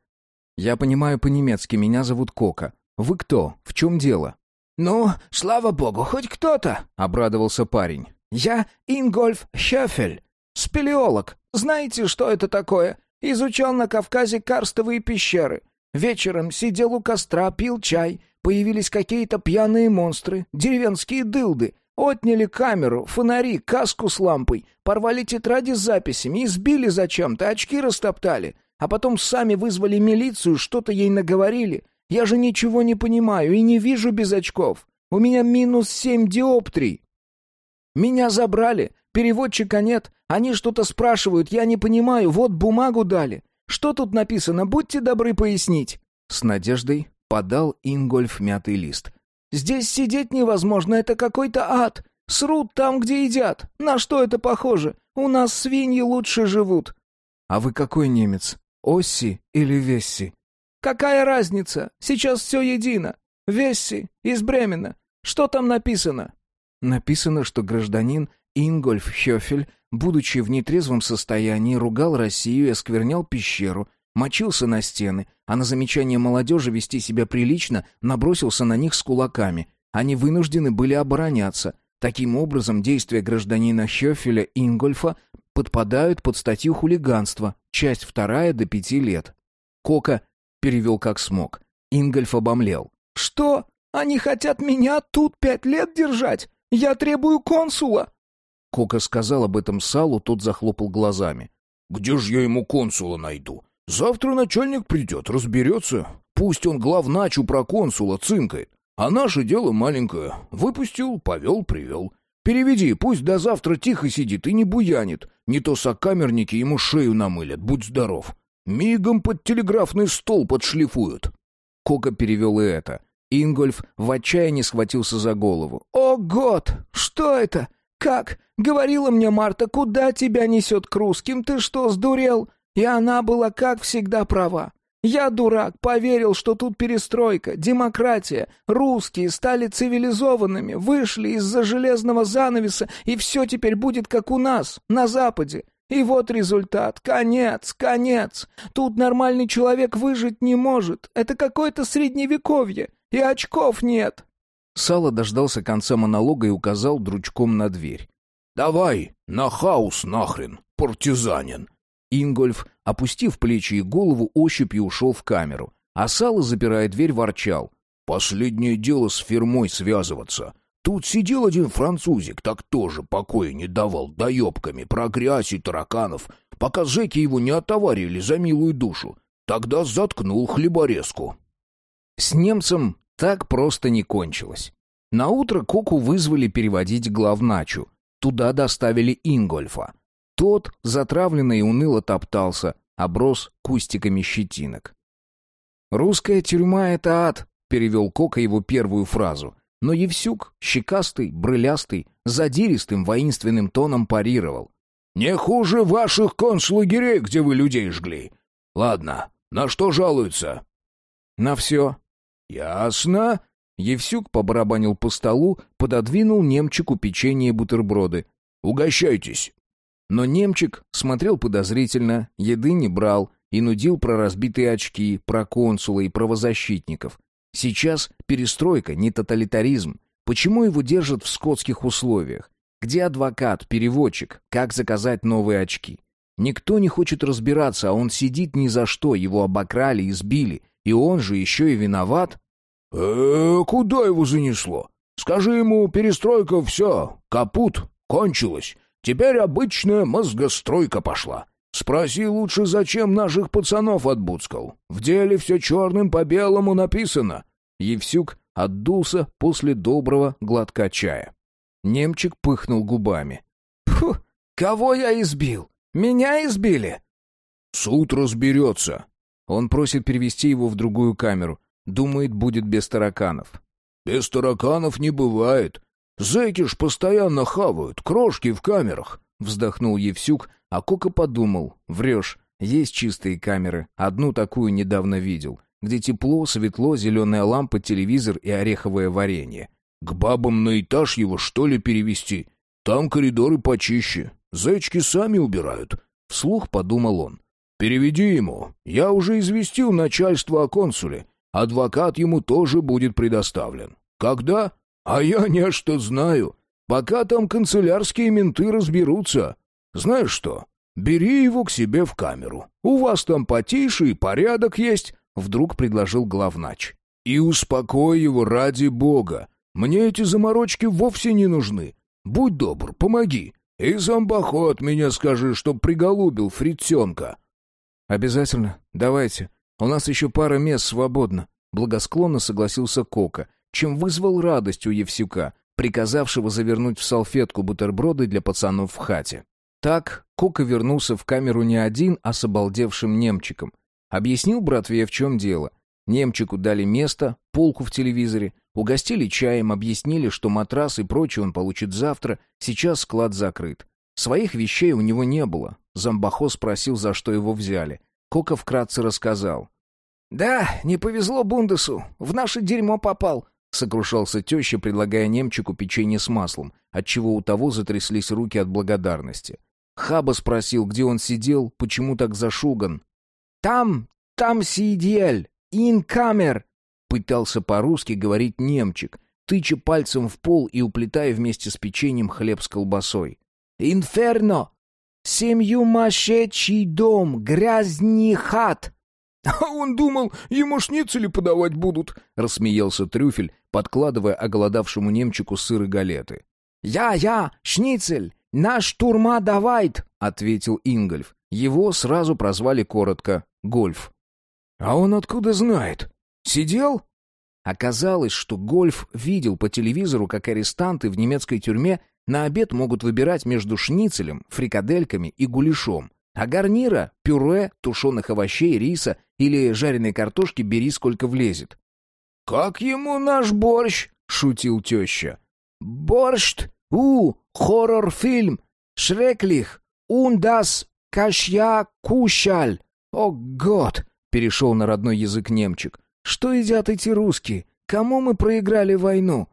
«Я понимаю по-немецки, меня зовут Кока. Вы кто? В чем дело?» «Ну, слава богу, хоть кто-то!» — обрадовался парень. «Я Ингольф Хёфель, спелеолог. Знаете, что это такое? Изучал на Кавказе карстовые пещеры. Вечером сидел у костра, пил чай. Появились какие-то пьяные монстры, деревенские дылды. Отняли камеру, фонари, каску с лампой, порвали тетради с записями, избили зачем-то, очки растоптали. А потом сами вызвали милицию, что-то ей наговорили. Я же ничего не понимаю и не вижу без очков. У меня минус семь диоптрий. Меня забрали, переводчика нет, они что-то спрашивают, я не понимаю, вот бумагу дали. Что тут написано, будьте добры пояснить». С надеждой подал Ингольф мятый лист. «Здесь сидеть невозможно, это какой-то ад. Срут там, где едят. На что это похоже? У нас свиньи лучше живут». «А вы какой немец? Осси или Весси?» «Какая разница? Сейчас все едино. Весси, из Бремена. Что там написано?» Написано, что гражданин Ингольф Хёфель, будучи в нетрезвом состоянии, ругал Россию и осквернял пещеру, мочился на стены, а на замечание молодежи вести себя прилично набросился на них с кулаками. Они вынуждены были обороняться. Таким образом, действия гражданина Хёфеля Ингольфа подпадают под статью хулиганства, часть вторая до пяти лет. Кока перевел как смог. Ингольф обомлел. «Что? Они хотят меня тут пять лет держать? Я требую консула!» Кока сказал об этом Салу, тот захлопал глазами. «Где же я ему консула найду? Завтра начальник придет, разберется. Пусть он главначу про консула цинкает. А наше дело маленькое. Выпустил, повел, привел. Переведи, пусть до завтра тихо сидит и не буянит. Не то сокамерники ему шею намылят, будь здоров. Мигом под телеграфный стол подшлифуют». Кока перевел и это. Ингольф в отчаянии схватился за голову. «О, год! Что это? Как? Говорила мне Марта, куда тебя несет к русским? Ты что, сдурел?» И она была, как всегда, права. Я, дурак, поверил, что тут перестройка, демократия, русские стали цивилизованными, вышли из-за железного занавеса, и все теперь будет как у нас, на Западе. И вот результат. Конец, конец. Тут нормальный человек выжить не может. Это какое-то средневековье. И очков нет. Сало дождался конца монолога и указал дручком на дверь. «Давай, на хаус нахрен, партизанин!» Ингольф, опустив плечи и голову, ощупью ушел в камеру. А Сало, запирая дверь, ворчал. «Последнее дело с фирмой связываться. Тут сидел один французик, так тоже покоя не давал, доебками, про грязь и тараканов, пока зэки его не отоварили за милую душу. Тогда заткнул хлеборезку. С немцем так просто не кончилось. На утро Коку вызвали переводить главначу. Туда доставили Ингольфа. Тот, затравленный уныло топтался, оброс кустиками щетинок. «Русская тюрьма — это ад», — перевел Кока его первую фразу. Но Евсюк, щекастый, брылястый, задиристым воинственным тоном парировал. «Не хуже ваших концлагерей, где вы людей жгли. Ладно, на что жалуются?» «На все». «Ясно». Евсюк побарабанил по столу, пододвинул немчику печенье и бутерброды. «Угощайтесь». Но немчик смотрел подозрительно, еды не брал и нудил про разбитые очки, про консула и правозащитников. Сейчас перестройка, не тоталитаризм. Почему его держат в скотских условиях? Где адвокат, переводчик? Как заказать новые очки? Никто не хочет разбираться, а он сидит ни за что, его обокрали, избили, и он же еще и виноват. э куда его занесло? Скажи ему, перестройка все, капут, кончилась. Теперь обычная мозгостройка пошла. Спроси лучше, зачем наших пацанов отбудскал. В деле все черным по белому написано. Евсюк отдулся после доброго глотка чая. Немчик пыхнул губами. «Фу, кого я избил? Меня избили?» «Суд разберется». Он просит перевести его в другую камеру. Думает, будет без тараканов. «Без тараканов не бывает. Зэки ж постоянно хавают, крошки в камерах», — вздохнул Евсюк, а Кока подумал. «Врешь, есть чистые камеры. Одну такую недавно видел где тепло, светло, зеленая лампа, телевизор и ореховое варенье. «К бабам на этаж его, что ли, перевести? Там коридоры почище. Зайчки сами убирают», — вслух подумал он. «Переведи ему. Я уже известил начальство о консуле. Адвокат ему тоже будет предоставлен. Когда? А я не что знаю. Пока там канцелярские менты разберутся. Знаешь что? Бери его к себе в камеру. У вас там потише и порядок есть. — вдруг предложил главнач. «И успокой его ради бога. Мне эти заморочки вовсе не нужны. Будь добр, помоги. И зомбаху от меня скажи, чтоб приголубил фритенка». «Обязательно. Давайте. У нас еще пара мест свободно», — благосклонно согласился Кока, чем вызвал радость у Евсюка, приказавшего завернуть в салфетку бутерброды для пацанов в хате. Так Кока вернулся в камеру не один, а с обалдевшим немчиком. Объяснил братве, в чем дело. Немчику дали место, полку в телевизоре, угостили чаем, объяснили, что матрас и прочее он получит завтра, сейчас склад закрыт. Своих вещей у него не было. Замбахо спросил, за что его взяли. Кока вкратце рассказал. «Да, не повезло Бундесу, в наше дерьмо попал», — сокрушался теща, предлагая немчику печенье с маслом, отчего у того затряслись руки от благодарности. Хаба спросил, где он сидел, почему так зашуган. «Там, там сидел, инкамер!» Пытался по-русски говорить немчик, тыча пальцем в пол и уплетая вместе с печеньем хлеб с колбасой. «Инферно! Семью машечий дом, грязный хат!» «А он думал, ему шницели подавать будут», — рассмеялся Трюфель, подкладывая оголодавшему немчику сыр и галеты. «Я, я, шницель! Наш турма давает!» — ответил Ингольф. Его сразу прозвали коротко Гольф. «А он откуда знает? Сидел?» Оказалось, что Гольф видел по телевизору, как арестанты в немецкой тюрьме на обед могут выбирать между шницелем, фрикадельками и гуляшом. А гарнира — пюре, тушеных овощей, риса или жареной картошки бери сколько влезет. «Как ему наш борщ?» — шутил теща. «Борщ! У, хоррор-фильм! Шреклих! Ундас кашья кушаль!» «О, год!» — перешел на родной язык немчик. «Что едят эти русские? Кому мы проиграли войну?»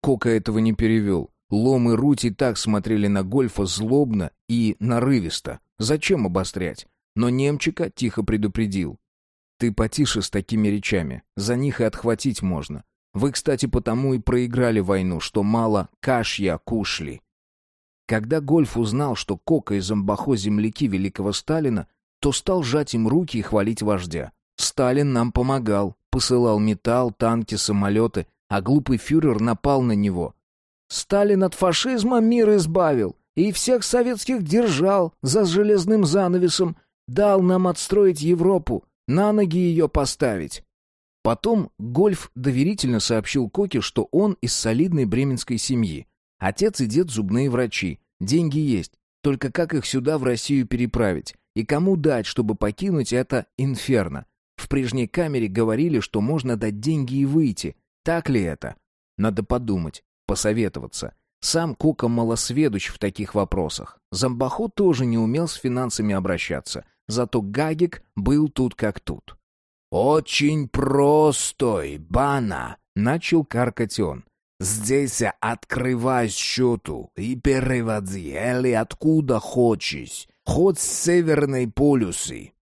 Кока этого не перевел. Лом и Рути так смотрели на Гольфа злобно и нарывисто. Зачем обострять? Но немчика тихо предупредил. «Ты потише с такими речами. За них и отхватить можно. Вы, кстати, потому и проиграли войну, что мало кашья кушли». Когда Гольф узнал, что Кока и Зомбахо земляки великого Сталина, то стал жать им руки и хвалить вождя. Сталин нам помогал, посылал металл, танки, самолеты, а глупый фюрер напал на него. Сталин от фашизма мир избавил и всех советских держал за железным занавесом, дал нам отстроить Европу, на ноги ее поставить. Потом Гольф доверительно сообщил Коке, что он из солидной бременской семьи. Отец и дед зубные врачи, деньги есть, только как их сюда в Россию переправить? И кому дать, чтобы покинуть это инферно? В прежней камере говорили, что можно дать деньги и выйти. Так ли это? Надо подумать, посоветоваться. Сам Кока малосведущ в таких вопросах. Замбахо тоже не умел с финансами обращаться. Зато Гагик был тут как тут. «Очень простой, Бана!» — начал каркать он. «Здесь открывай счету и переводи, или откуда хочешь хоть с Северной полюсы.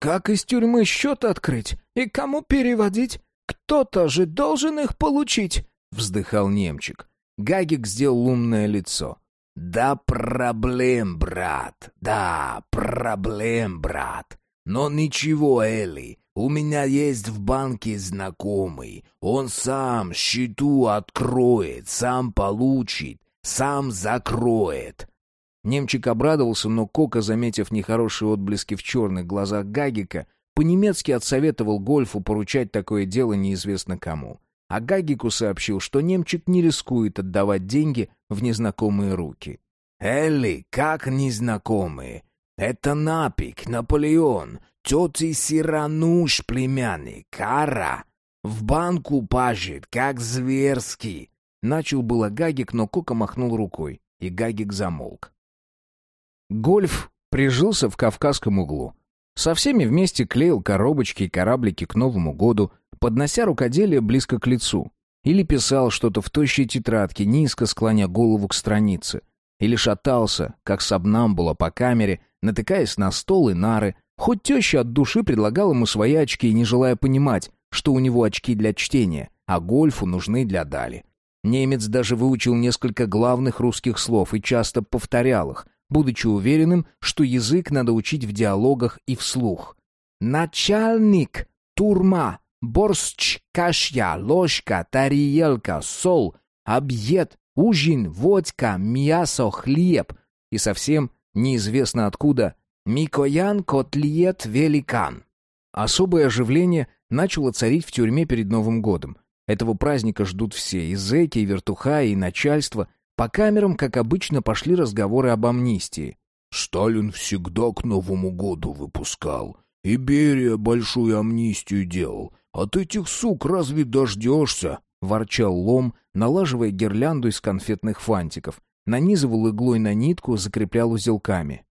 Как из тюрьмы счет открыть и кому переводить? Кто-то же должен их получить. вздыхал немчик. Гагик сделал умное лицо. «Да проблем, брат, да, проблем, брат. Но ничего, Элли, у меня есть в банке знакомый. Он сам счету откроет, сам получит, сам закроет». Немчик обрадовался, но Кока, заметив нехорошие отблески в черных глазах Гагика, по-немецки отсоветовал Гольфу поручать такое дело неизвестно кому. А Гагику сообщил, что немчик не рискует отдавать деньги в незнакомые руки. «Элли, как незнакомые? Это Напик, Наполеон, тети Сирануш племянник, Кара. В банку пажит, как зверский». Начал было Гагик, но Кока махнул рукой, и Гагик замолк. Гольф прижился в Кавказском углу. Со всеми вместе клеил коробочки и кораблики к Новому году, поднося рукоделие близко к лицу. Или писал что-то в тощей тетрадке, низко склоня голову к странице. Или шатался, как сабнамбула по камере, натыкаясь на стол и нары, хоть теща от души предлагала ему свои очки, не желая понимать, что у него очки для чтения, а гольфу нужны для дали. Немец даже выучил несколько главных русских слов и часто повторял их, будучи уверенным, что язык надо учить в диалогах и вслух. «Начальник, турма, борщ, кашья, ложка, тарелка, сол, объед, ужин, водка, мясо, хлеб» и совсем неизвестно откуда «Микоян котлет великан». Особое оживление начало царить в тюрьме перед Новым годом. Этого праздника ждут все, и зэки, и вертуха, и начальство, по камерам, как обычно, пошли разговоры об амнистии. «Сталин всегда к Новому году выпускал. И Берия большую амнистию делал. От этих сук разве дождешься?» — ворчал Лом, налаживая гирлянду из конфетных фантиков. Нанизывал иглой на нитку, закреплял узелками.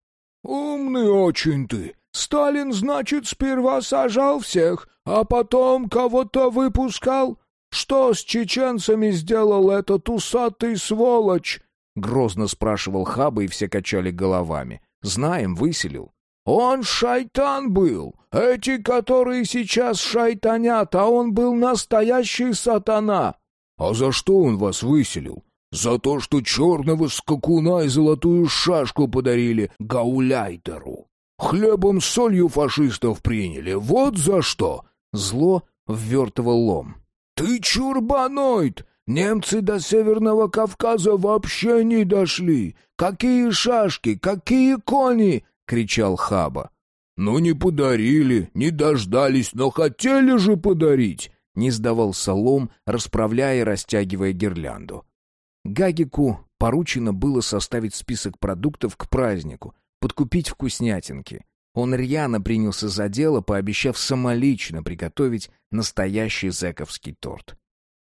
«Умный очень ты. Сталин, значит, сперва сажал всех, а потом кого-то выпускал? «Что с чеченцами сделал этот усатый сволочь?» — грозно спрашивал Хаба, и все качали головами. «Знаем, выселил». «Он шайтан был! Эти, которые сейчас шайтанят, а он был настоящий сатана!» «А за что он вас выселил?» «За то, что черного скакуна и золотую шашку подарили гауляйтеру. Хлебом солью фашистов приняли, вот за что!» Зло ввертывал лом. «Ты чурбаноид! Немцы до Северного Кавказа вообще не дошли! Какие шашки, какие кони!» — кричал Хаба. «Ну не подарили, не дождались, но хотели же подарить!» — не сдавал Солом, расправляя и растягивая гирлянду. Гагику поручено было составить список продуктов к празднику, подкупить вкуснятинки. Он рьяно принялся за дело, пообещав самолично приготовить настоящий зэковский торт.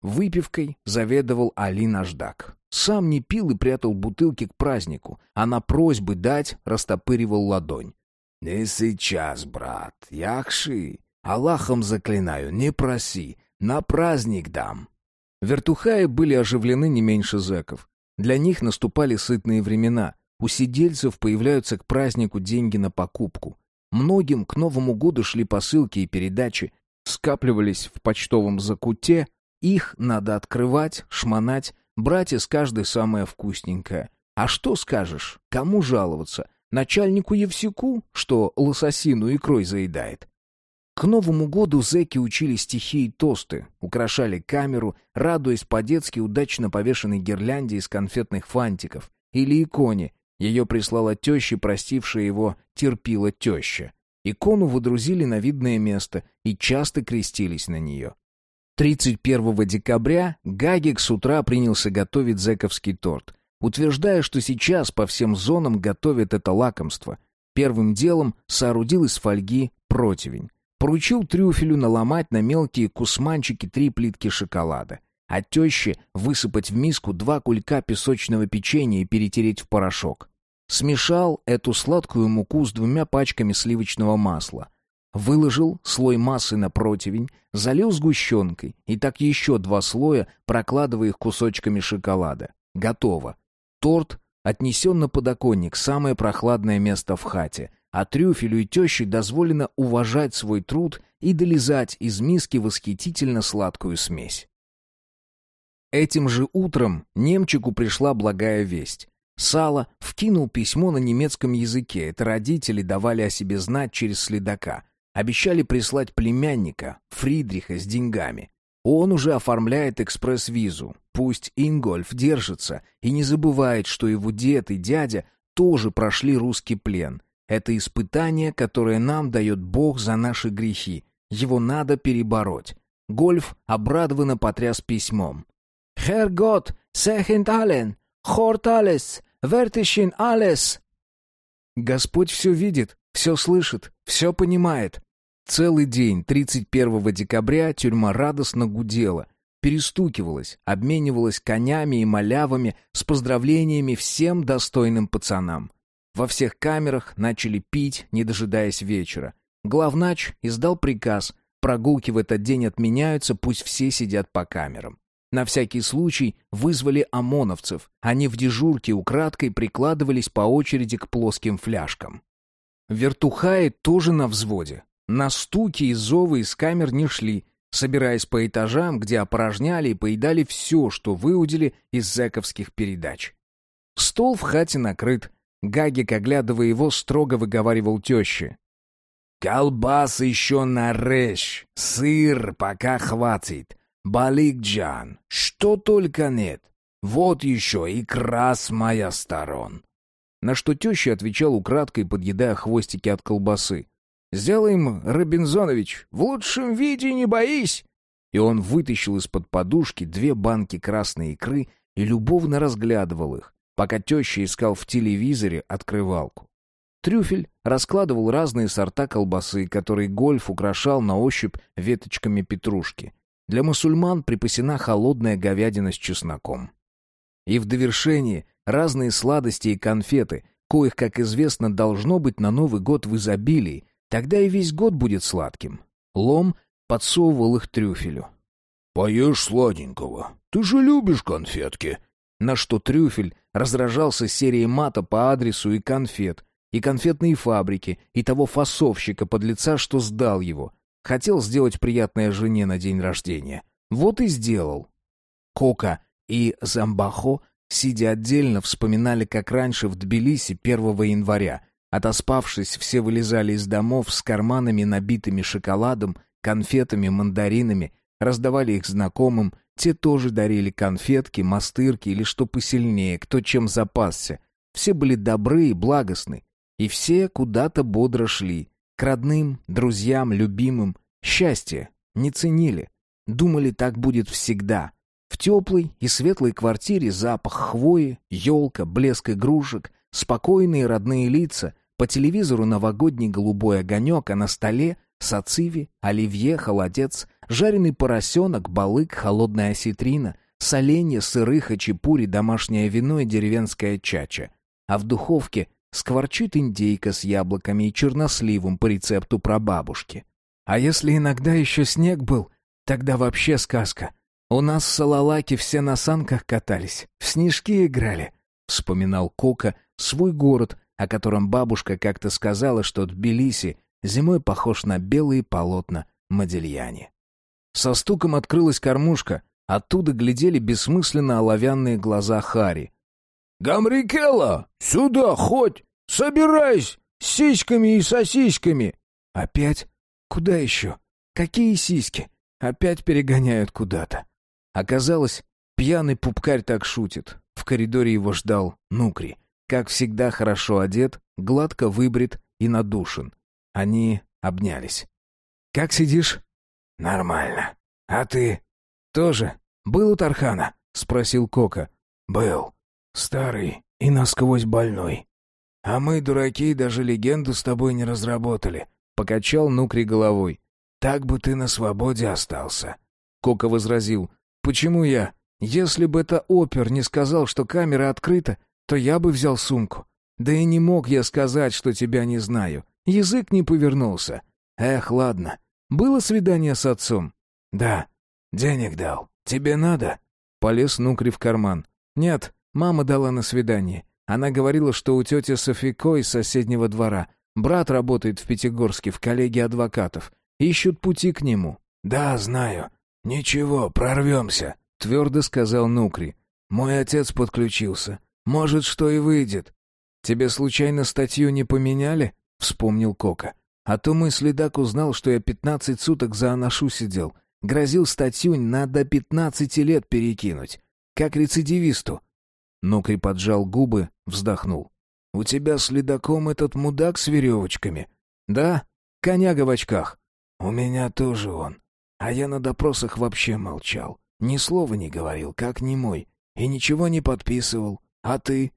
Выпивкой заведовал Али Наждак. Сам не пил и прятал бутылки к празднику, а на просьбы дать растопыривал ладонь. «Не сейчас, брат, яхши. Аллахом заклинаю, не проси, на праздник дам». Вертухаи были оживлены не меньше зэков. Для них наступали сытные времена — у сидельцев появляются к празднику деньги на покупку. Многим к Новому году шли посылки и передачи, скапливались в почтовом закуте, их надо открывать, шмонать, брать из каждой самое вкусненькое. А что скажешь? Кому жаловаться? Начальнику Евсюку, что лососину икрой заедает? К Новому году зэки учили стихи и тосты, украшали камеру, радуясь по-детски удачно повешенной гирлянде из конфетных фантиков или иконе, ее прислала теща, простившая его, терпила теща. Икону водрузили на видное место и часто крестились на нее. 31 декабря Гагик с утра принялся готовить зэковский торт, утверждая, что сейчас по всем зонам готовят это лакомство. Первым делом соорудил из фольги противень. Поручил трюфелю наломать на мелкие кусманчики три плитки шоколада а теще высыпать в миску два кулька песочного печенья и перетереть в порошок. Смешал эту сладкую муку с двумя пачками сливочного масла. Выложил слой массы на противень, залил сгущенкой и так еще два слоя, прокладывая их кусочками шоколада. Готово. Торт отнесен на подоконник, самое прохладное место в хате, а трюфелю и теще дозволено уважать свой труд и долизать из миски восхитительно сладкую смесь. Этим же утром немчику пришла благая весть. Сало вкинул письмо на немецком языке. Это родители давали о себе знать через следака. Обещали прислать племянника, Фридриха, с деньгами. Он уже оформляет экспресс-визу. Пусть Ингольф держится и не забывает, что его дед и дядя тоже прошли русский плен. Это испытание, которое нам дает Бог за наши грехи. Его надо перебороть. Гольф обрадованно потряс письмом. «Herr Gott, sehend allen, hort вертischen alles». Господь все видит, все слышит, все понимает. Целый день, 31 декабря, тюрьма радостно гудела, перестукивалась, обменивалась конями и малявами с поздравлениями всем достойным пацанам. Во всех камерах начали пить, не дожидаясь вечера. Главнач издал приказ, прогулки в этот день отменяются, пусть все сидят по камерам. На всякий случай вызвали ОМОНовцев, они в дежурке украдкой прикладывались по очереди к плоским фляжкам. Вертухаи тоже на взводе, на стуки и зовы из камер не шли, собираясь по этажам, где опорожняли и поедали все, что выудили из зэковских передач. Стол в хате накрыт. Гагик, оглядывая его, строго выговаривал теще. «Колбас еще нарежь, сыр пока хватит, баликджан, что только нет. Вот еще икра с моя сторон». На что теща отвечал украдкой, подъедая хвостики от колбасы. Сделаем, Робинзонович, в лучшем виде не боись!» И он вытащил из-под подушки две банки красной икры и любовно разглядывал их, пока теща искал в телевизоре открывалку. Трюфель раскладывал разные сорта колбасы, которые гольф украшал на ощупь веточками петрушки. Для мусульман припасена холодная говядина с чесноком. И в довершении разные сладости и конфеты, коих, как известно, должно быть на Новый год в изобилии, Тогда и весь год будет сладким. Лом подсовывал их трюфелю. «Поешь сладенького. Ты же любишь конфетки». На что трюфель раздражался серией мата по адресу и конфет, и конфетные фабрики, и того фасовщика под лица, что сдал его. Хотел сделать приятное жене на день рождения. Вот и сделал. Кока и Замбахо, сидя отдельно, вспоминали, как раньше в Тбилиси 1 января Отоспавшись, все вылезали из домов с карманами, набитыми шоколадом, конфетами, мандаринами, раздавали их знакомым, те тоже дарили конфетки, мастырки или что посильнее, кто чем запасся. Все были добры и благостны, и все куда-то бодро шли, к родным, друзьям, любимым. Счастье не ценили, думали, так будет всегда. В теплой и светлой квартире запах хвои, елка, блеск игрушек, спокойные родные лица — по телевизору новогодний голубой огонек, а на столе сациви, оливье, холодец, жареный поросенок, балык, холодная осетрина, соленья, сыры, хачапури, домашнее вино и деревенская чача. А в духовке скворчит индейка с яблоками и черносливом по рецепту прабабушки. А если иногда еще снег был, тогда вообще сказка. У нас в все на санках катались, в снежки играли. Вспоминал Кока свой город, о котором бабушка как-то сказала, что Тбилиси зимой похож на белые полотна Модельяне. Со стуком открылась кормушка, оттуда глядели бессмысленно оловянные глаза Хари. «Гамрикелла, сюда хоть! Собирайся! С сиськами и сосисками!» «Опять? Куда еще? Какие сиськи? Опять перегоняют куда-то». Оказалось, пьяный пупкарь так шутит. В коридоре его ждал Нукри. Как всегда хорошо одет, гладко выбрит и надушен. Они обнялись. «Как сидишь?» «Нормально. А ты?» «Тоже. Был у Тархана?» — спросил Кока. «Был. Старый и насквозь больной. А мы, дураки, даже легенду с тобой не разработали», — покачал Нукри головой. «Так бы ты на свободе остался». Кока возразил. «Почему я? Если бы это опер не сказал, что камера открыта, то я бы взял сумку. Да и не мог я сказать, что тебя не знаю. Язык не повернулся. Эх, ладно. Было свидание с отцом? Да. Денег дал. Тебе надо? Полез Нукри в карман. Нет, мама дала на свидание. Она говорила, что у тети Софико из соседнего двора. Брат работает в Пятигорске в коллегии адвокатов. Ищут пути к нему. Да, знаю. Ничего, прорвемся. твердо сказал Нукри. «Мой отец подключился. Может, что и выйдет». «Тебе случайно статью не поменяли?» — вспомнил Кока. «А то мой следак узнал, что я пятнадцать суток за аношу сидел. Грозил статью на до пятнадцати лет перекинуть. Как рецидивисту». Нукри поджал губы, вздохнул. «У тебя следаком этот мудак с веревочками?» «Да, коняга в очках». «У меня тоже он. А я на допросах вообще молчал. Ни слова не говорил, как не мой. И ничего не подписывал. А ты?»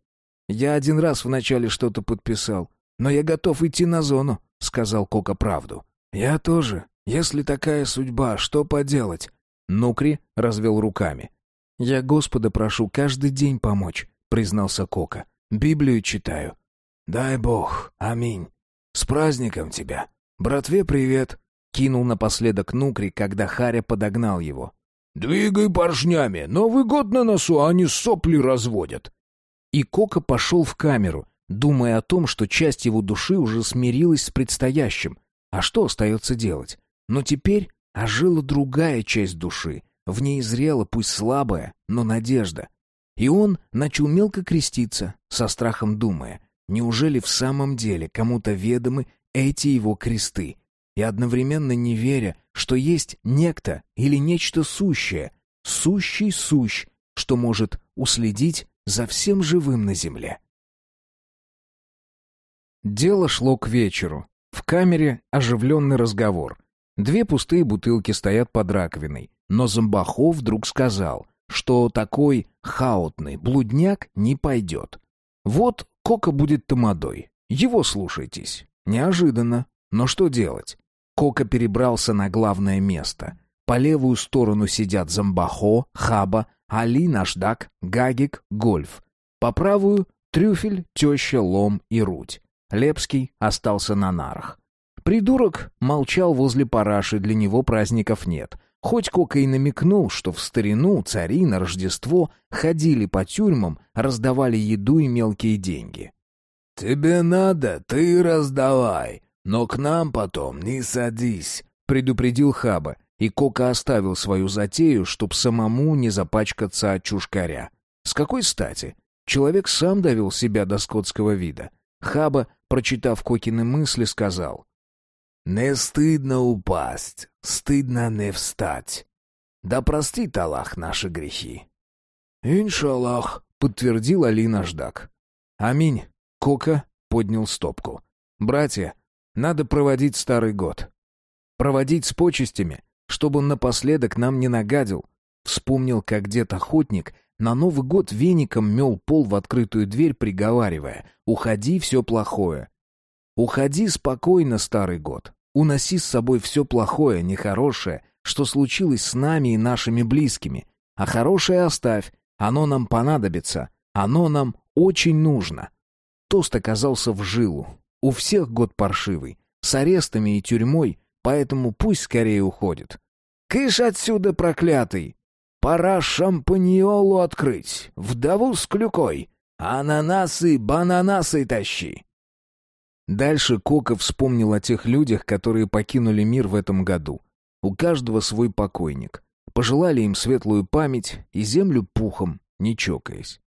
«Я один раз вначале что-то подписал. Но я готов идти на зону», — сказал Кока правду. «Я тоже. Если такая судьба, что поделать?» Нукри развел руками. «Я Господа прошу каждый день помочь», — признался Кока. «Библию читаю». «Дай Бог. Аминь. С праздником тебя. Братве привет», — кинул напоследок Нукри, когда Харя подогнал его. «Двигай поршнями! Новый год на носу, а они сопли разводят!» И Кока пошел в камеру, думая о том, что часть его души уже смирилась с предстоящим. А что остается делать? Но теперь ожила другая часть души. В ней зрела, пусть слабая, но надежда. И он начал мелко креститься, со страхом думая, неужели в самом деле кому-то ведомы эти его кресты, и одновременно не веря, что есть некто или нечто сущее, сущий сущ, что может уследить за всем живым на земле. Дело шло к вечеру. В камере оживленный разговор. Две пустые бутылки стоят под раковиной, но Зомбахов вдруг сказал, что такой хаотный блудняк не пойдет. Вот Кока будет тамадой. Его слушайтесь. Неожиданно. Но что делать? Кока перебрался на главное место. По левую сторону сидят Замбахо, Хаба, Али, Наждак, Гагик, Гольф. По правую — Трюфель, Теща, Лом и Руть. Лепский остался на нарах. Придурок молчал возле параши, для него праздников нет. Хоть Кока и намекнул, что в старину цари на Рождество ходили по тюрьмам, раздавали еду и мелкие деньги. «Тебе надо, ты раздавай», но к нам потом не садись», — предупредил Хаба, и Кока оставил свою затею, чтоб самому не запачкаться от чушкаря. С какой стати? Человек сам довел себя до скотского вида. Хаба, прочитав Кокины мысли, сказал. «Не стыдно упасть, стыдно не встать. Да простит Аллах наши грехи». «Иншаллах», — подтвердил Али Наждак. «Аминь». Кока поднял стопку. «Братья, надо проводить старый год. Проводить с почестями, чтобы он напоследок нам не нагадил. Вспомнил, как дед охотник на Новый год веником мел пол в открытую дверь, приговаривая «Уходи, все плохое». «Уходи спокойно, старый год. Уноси с собой все плохое, нехорошее, что случилось с нами и нашими близкими. А хорошее оставь, оно нам понадобится, оно нам очень нужно». Тост оказался в жилу, у всех год паршивый, с арестами и тюрьмой, поэтому пусть скорее уходит. «Кыш отсюда, проклятый! Пора шампаньолу открыть, вдову с клюкой, ананасы, бананасы тащи!» Дальше Кока вспомнил о тех людях, которые покинули мир в этом году. У каждого свой покойник. Пожелали им светлую память и землю пухом, не чокаясь.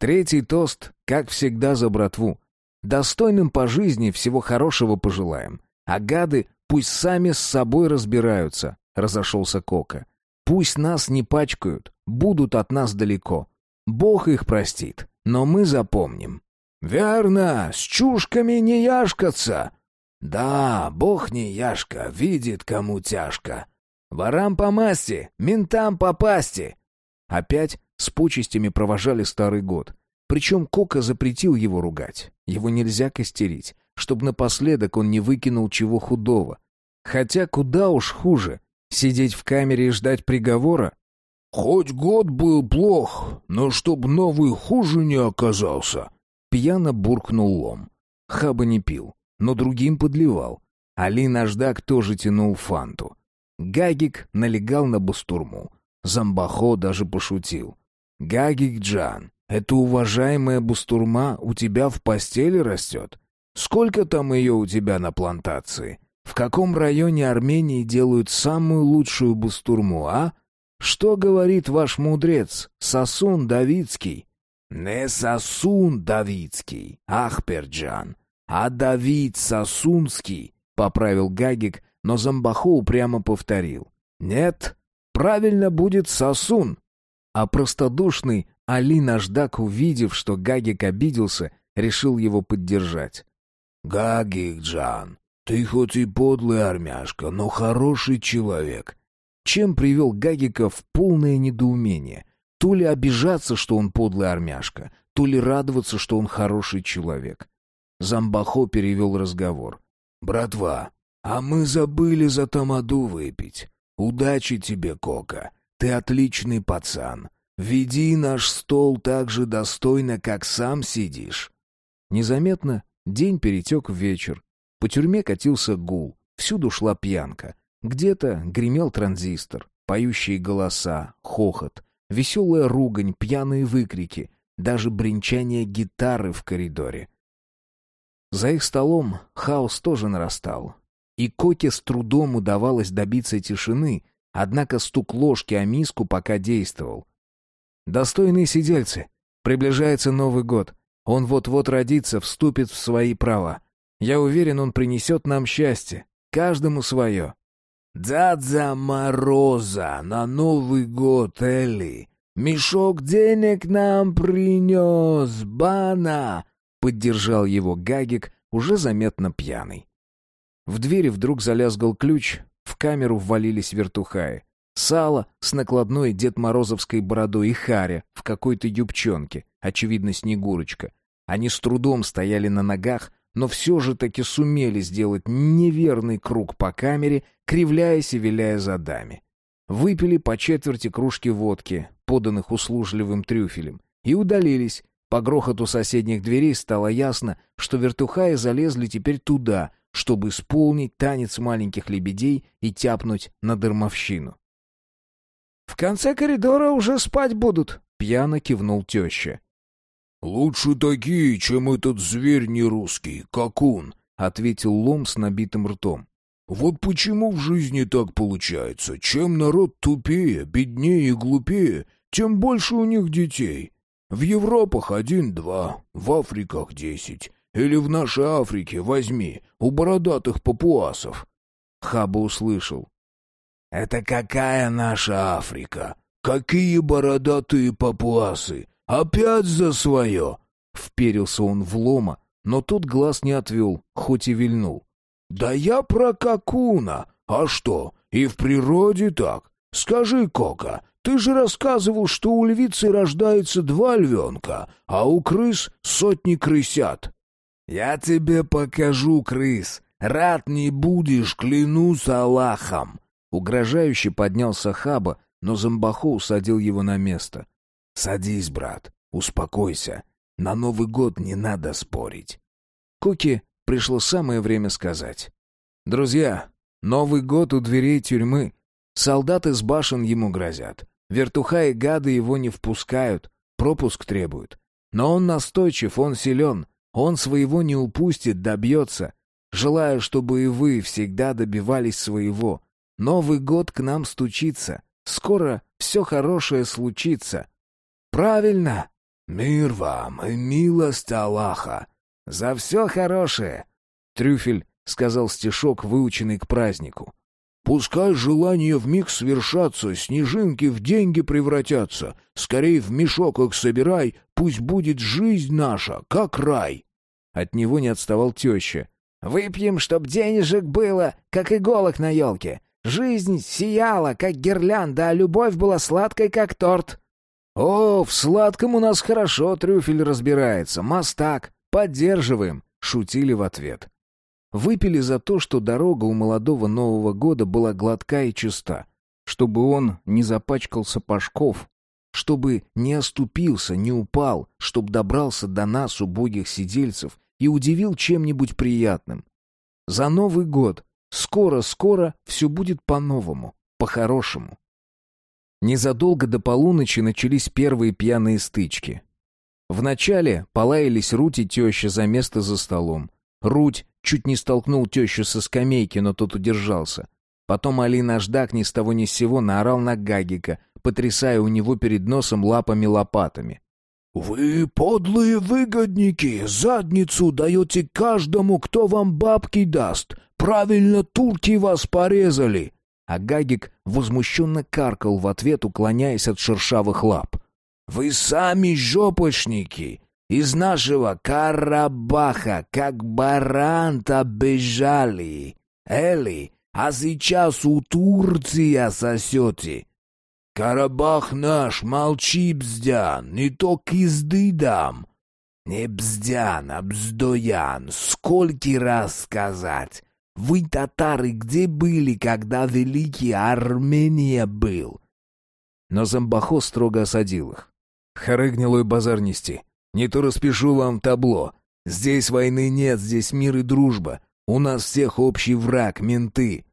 Третий тост, как всегда, за братву. Достойным по жизни всего хорошего пожелаем. А гады пусть сами с собой разбираются, — разошелся Кока. Пусть нас не пачкают, будут от нас далеко. Бог их простит, но мы запомним. «Верно, с чушками не яшкаться!» «Да, бог не яшка, видит, кому тяжко. Ворам по масти, ментам по пасти!» Опять с почестями провожали старый год. Причем Кока запретил его ругать. Его нельзя костерить, чтобы напоследок он не выкинул чего худого. Хотя куда уж хуже. Сидеть в камере и ждать приговора? «Хоть год был плох, но чтоб новый хуже не оказался», — пьяно буркнул лом. Хаба не пил, но другим подливал. Али Наждак тоже тянул фанту. Гагик налегал на бустурму. Замбахо даже пошутил. «Гагик Джан, эта уважаемая бустурма у тебя в постели растет? Сколько там ее у тебя на плантации? В каком районе Армении делают самую лучшую бустурму, а? Что говорит ваш мудрец, Сосун Давидский?» «Не Сосун Давидский, Ахперджан, а Давид Сосунский», — поправил Гагик, но Замбахо упрямо повторил. «Нет, правильно будет Сосун». А простодушный Али Наждак, увидев, что Гагик обиделся, решил его поддержать. «Гагик, Джан, ты хоть и подлый армяшка, но хороший человек». Чем привел Гагика в полное недоумение. То ли обижаться, что он подлый армяшка, то ли радоваться, что он хороший человек. Замбахо перевел разговор. «Братва, а мы забыли за тамаду выпить. Удачи тебе, Кока. Ты отличный пацан. Веди наш стол так же достойно, как сам сидишь». Незаметно день перетек в вечер. По тюрьме катился гул, всюду шла пьянка. Где-то гремел транзистор, поющие голоса, хохот, веселая ругань, пьяные выкрики, даже бренчание гитары в коридоре. За их столом хаос тоже нарастал. И Коке с трудом удавалось добиться тишины, однако стук ложки о миску пока действовал. «Достойные сидельцы, приближается Новый год. Он вот-вот родится, вступит в свои права. Я уверен, он принесет нам счастье. Каждому свое». «Дзадза Мороза на Новый год, Элли! Мешок денег нам принес, Бана!» Поддержал его Гагик, уже заметно пьяный. В двери вдруг залязгал ключ, в камеру ввалились вертухаи. Сало с накладной Дед Морозовской бородой и Харя в какой-то юбчонке, очевидно, Снегурочка. Они с трудом стояли на ногах, но все же таки сумели сделать неверный круг по камере, кривляясь и виляя задами. Выпили по четверти кружки водки, поданных услужливым трюфелем, и удалились. По грохоту соседних дверей стало ясно, что вертухаи залезли теперь туда, чтобы исполнить танец маленьких лебедей и тяпнуть на дармовщину. «В конце коридора уже спать будут», — пьяно кивнул теща. «Лучше такие, чем этот зверь нерусский, какун», — ответил Лом с набитым ртом. «Вот почему в жизни так получается. Чем народ тупее, беднее и глупее, тем больше у них детей. В Европах один-два, в Африках десять. Или в нашей Африке возьми, у бородатых папуасов». Хаба услышал. «Это какая наша Африка? Какие бородатые папуасы? Опять за свое!» Вперился он в лома, но тот глаз не отвел, хоть и вильнул. «Да я про какуна! А что, и в природе так? Скажи, Кока, ты же рассказывал, что у львицы рождается два львенка, а у крыс сотни крысят». «Я тебе покажу крыс. Рад не будешь, клянусь Аллахом!» Угрожающе поднялся Хаба, но Замбахо усадил его на место. «Садись, брат, успокойся. На Новый год не надо спорить». Куки пришло самое время сказать. «Друзья, Новый год у дверей тюрьмы. Солдаты с башен ему грозят. Вертуха и гады его не впускают, пропуск требуют. Но он настойчив, он силен, он своего не упустит, добьется. Желаю, чтобы и вы всегда добивались своего. Новый год к нам стучится. Скоро все хорошее случится. Правильно. Мир вам и милость Аллаха. За все хорошее. Трюфель сказал стишок, выученный к празднику. Пускай желания вмиг свершатся, снежинки в деньги превратятся. Скорей в мешок их собирай, пусть будет жизнь наша, как рай. От него не отставал теща. «Выпьем, чтоб денежек было, как иголок на елке. Жизнь сияла, как гирлянда, а любовь была сладкой, как торт». «О, в сладком у нас хорошо трюфель разбирается, мастак, поддерживаем», — шутили в ответ. Выпили за то, что дорога у молодого Нового года была гладка и чиста, чтобы он не запачкал сапожков, чтобы не оступился, не упал, чтобы добрался до нас, убогих сидельцев, и удивил чем-нибудь приятным. За Новый год Скоро-скоро все будет по-новому, по-хорошему. Незадолго до полуночи начались первые пьяные стычки. Вначале полаялись Руть и теща за место за столом. Руть чуть не столкнул тещу со скамейки, но тот удержался. Потом Али Наждак ни с того ни с сего наорал на Гагика, потрясая у него перед носом лапами-лопатами. «Вы, подлые выгодники, задницу даете каждому, кто вам бабки даст. Правильно турки вас порезали!» А Гагик возмущенно каркал в ответ, уклоняясь от шершавых лап. «Вы сами жопочники! Из нашего Карабаха, как баран-то бежали! Эли, а сейчас у Турции сосете! «Карабах наш, молчи, Бздян, не то кизды дам!» «Не Бздян, а Бздоян, сколько раз сказать! Вы, татары, где были, когда Великий Армения был?» Но Замбахо строго осадил их. «Харыгнилой базар нести. Не то распишу вам табло. Здесь войны нет, здесь мир и дружба. У нас всех общий враг, менты».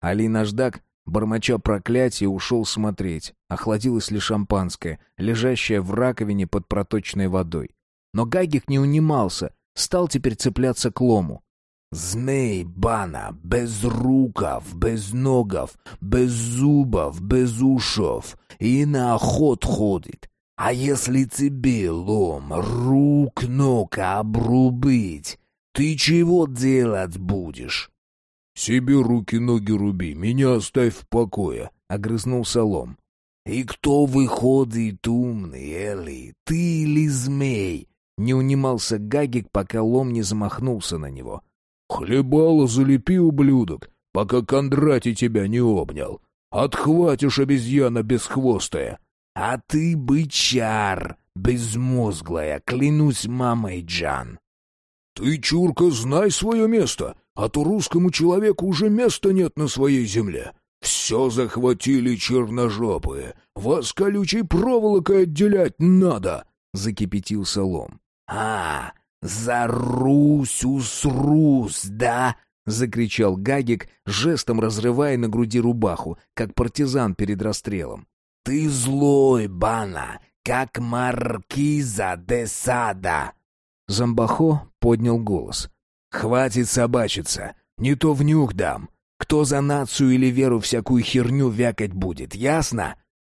Али Наждак Бормоча проклятие, ушел смотреть. Охладилось ли шампанское, лежащее в раковине под проточной водой. Но Гагик не унимался, стал теперь цепляться к лому. «Змей, бана, без руков, без ногов, без зубов, без ушов, и на охот ходит. А если тебе, лом, рук ног обрубить, ты чего делать будешь?» «Себе руки-ноги руби, меня оставь в покое», — огрызнулся Лом. «И кто выходит умный, Элли, ты или змей?» Не унимался Гагик, пока Лом не замахнулся на него. «Хлебало залепи, ублюдок, пока Кондратий тебя не обнял. Отхватишь обезьяна бесхвостая». «А ты бычар, безмозглая, клянусь мамой Джан». «Ты, чурка, знай свое место а то русскому человеку уже места нет на своей земле. Все захватили черножопые, вас колючей проволокой отделять надо!» — закипятился лом. «А, за Русь усрус, да?» — закричал Гагик, жестом разрывая на груди рубаху, как партизан перед расстрелом. «Ты злой, Бана, как маркиза де Сада!» Замбахо поднял голос. «Хватит собачиться, не то внюх дам. Кто за нацию или веру всякую херню вякать будет, ясно?»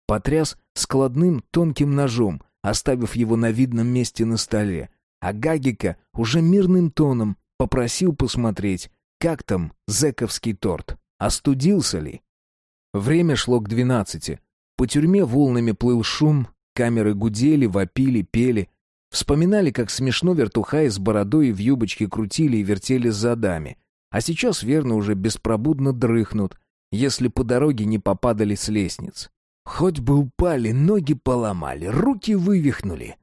Потряс складным тонким ножом, оставив его на видном месте на столе. А Гагика уже мирным тоном попросил посмотреть, как там зэковский торт, остудился ли. Время шло к двенадцати. По тюрьме волнами плыл шум, камеры гудели, вопили, пели. Вспоминали, как смешно вертухаи с бородой в юбочке крутили и вертели задами. А сейчас, верно, уже беспробудно дрыхнут, если по дороге не попадали с лестниц. Хоть бы упали, ноги поломали, руки вывихнули.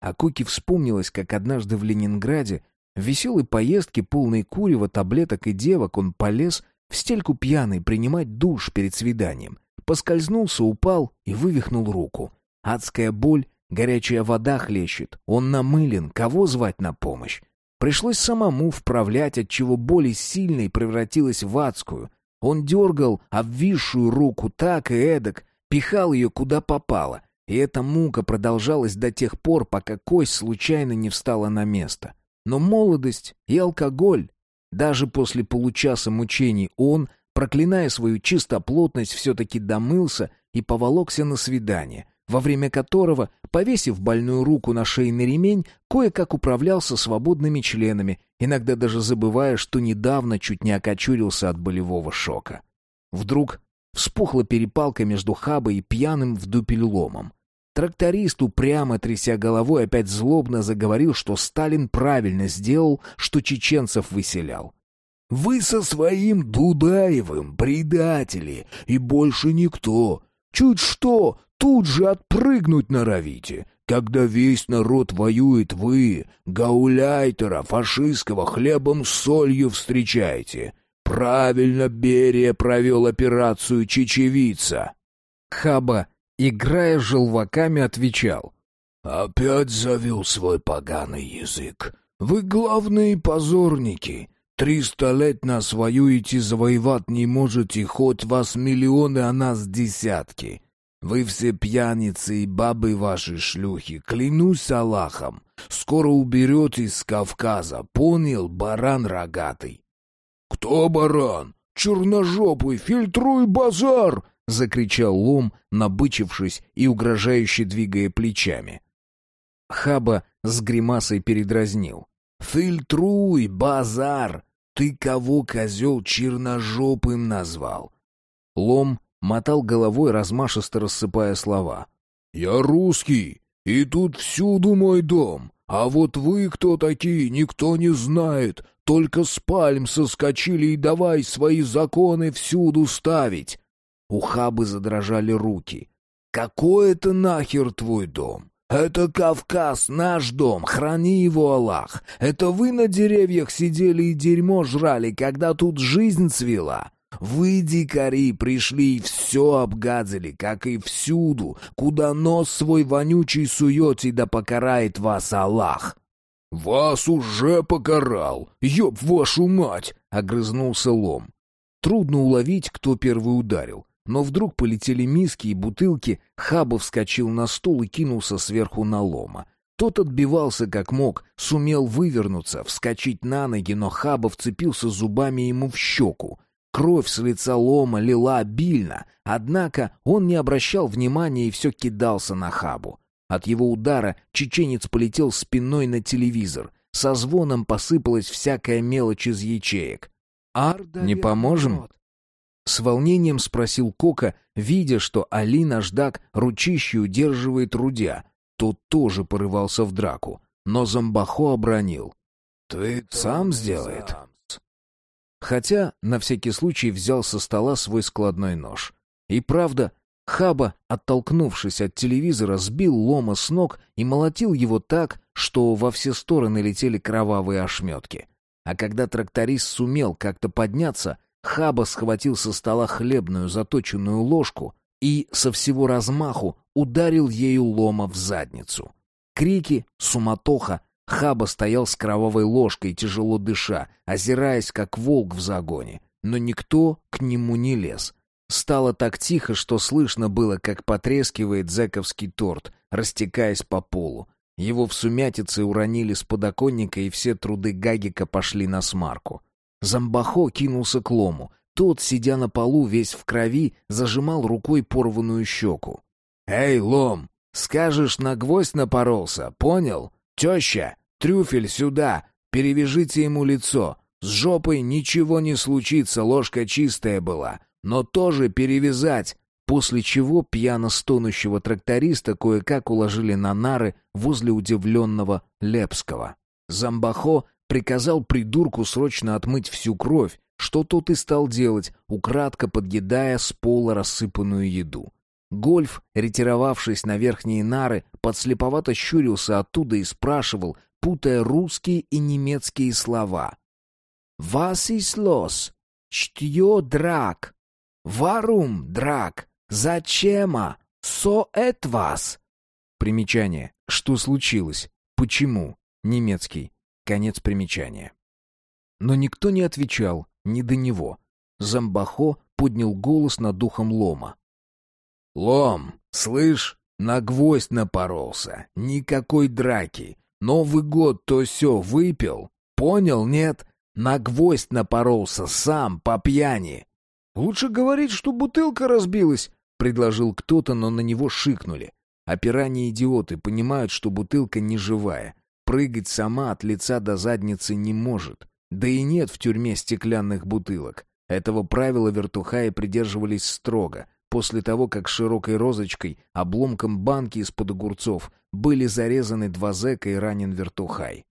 А Куки вспомнилось, как однажды в Ленинграде в веселой поездке, полной курева, таблеток и девок, он полез в стельку пьяный принимать душ перед свиданием. Поскользнулся, упал и вывихнул руку. Адская боль Горячая вода хлещет, он намылен, кого звать на помощь? Пришлось самому вправлять, отчего боль из сильной превратилась в адскую. Он дергал обвисшую руку так и эдак, пихал ее куда попало, и эта мука продолжалась до тех пор, пока кость случайно не встала на место. Но молодость и алкоголь, даже после получаса мучений он, проклиная свою чистоплотность, все-таки домылся и поволокся на свидание — во время которого, повесив больную руку на шейный ремень, кое-как управлялся свободными членами, иногда даже забывая, что недавно чуть не окочурился от болевого шока. Вдруг вспухла перепалка между Хабой и пьяным в дупель ломом. Тракторист, упрямо тряся головой, опять злобно заговорил, что Сталин правильно сделал, что чеченцев выселял. «Вы со своим Дудаевым предатели, и больше никто. Чуть что, тут же отпрыгнуть норовите. Когда весь народ воюет, вы, гауляйтера фашистского, хлебом с солью встречаете. Правильно Берия провел операцию «Чечевица». Хаба, играя желваками, отвечал. «Опять завел свой поганый язык. Вы главные позорники. Триста лет нас воюете, завоевать не можете, хоть вас миллионы, а нас десятки. Вы все пьяницы и бабы ваши шлюхи, клянусь Аллахом. Скоро уберетесь с Кавказа, понял, баран рогатый?» «Кто баран? Черножопый, фильтруй базар!» — закричал Лом, набычившись и угрожающе двигая плечами. Хаба с гримасой передразнил. «Фильтруй, базар! Ты кого, козел, черножопым назвал?» Лом мотал головой, размашисто рассыпая слова. «Я русский, и тут всюду мой дом. А вот вы кто такие, никто не знает. Только с пальм соскочили и давай свои законы всюду ставить. У Хабы задрожали руки. «Какой это нахер твой дом? Это Кавказ, наш дом, храни его Аллах. Это вы на деревьях сидели и дерьмо жрали, когда тут жизнь цвела. Вы, дикари, пришли и все обгадили, как и всюду, куда нос свой вонючий суете, да покарает вас Аллах». «Вас уже покарал, ёб вашу мать!» — огрызнулся Лом. Трудно уловить, кто первый ударил. Но вдруг полетели миски и бутылки, Хаба вскочил на стул и кинулся сверху на лома. Тот отбивался как мог, сумел вывернуться, вскочить на ноги, но Хаба вцепился зубами ему в щеку. Кровь с лица лома лила обильно, однако он не обращал внимания и все кидался на Хабу. От его удара чеченец полетел спиной на телевизор. Со звоном посыпалась всякая мелочь из ячеек. «Арда, не поможем?» С волнением спросил Кока, видя, что Али наждак ручище удерживает Рудя. Тот тоже порывался в драку, но Замбахо обронил. «Ты сам сделает?» Хотя на всякий случай взял со стола свой складной нож. И правда, Хаба, оттолкнувшись от телевизора, сбил Лома с ног и молотил его так, что во все стороны летели кровавые ошметки. А когда тракторист сумел как-то подняться, Хаба схватил со стола хлебную заточенную ложку и со всего размаху ударил ею лома в задницу. Крики, суматоха, Хаба стоял с кровавой ложкой, тяжело дыша, озираясь, как волк в загоне. Но никто к нему не лез. Стало так тихо, что слышно было, как потрескивает зэковский торт, растекаясь по полу. Его в сумятице уронили с подоконника, и все труды Гагика пошли на смарку. Замбахо кинулся к лому. Тот, сидя на полу, весь в крови, зажимал рукой порванную щеку. «Эй, лом, скажешь, на гвоздь напоролся, понял? Теща, трюфель сюда, перевяжите ему лицо. С жопой ничего не случится, ложка чистая была, но тоже перевязать». После чего пьяно стонущего тракториста кое-как уложили на нары возле удивленного Лепского. Замбахо приказал придурку срочно отмыть всю кровь, что тот и стал делать, украдко подъедая с пола рассыпанную еду. Гольф, ретировавшись на верхние нары, подслеповато щурился оттуда и спрашивал, путая русские и немецкие слова. «Вас ist los? Что драк? Варум драк? Зачема? Со вас?» Примечание. Что случилось? Почему? Немецкий. Конец примечания. Но никто не отвечал, ни до него. Замбахо поднял голос над духом лома. «Лом, слышь, на гвоздь напоролся. Никакой драки. Новый год то все выпил. Понял, нет? На гвоздь напоролся сам, по пьяни». «Лучше говорить, что бутылка разбилась», — предложил кто-то, но на него шикнули. А пираньи-идиоты понимают, что бутылка не живая, Прыгать сама от лица до задницы не может. Да и нет в тюрьме стеклянных бутылок. Этого правила вертухаи придерживались строго, после того, как широкой розочкой, обломком банки из-под огурцов, были зарезаны два зэка и ранен вертухай.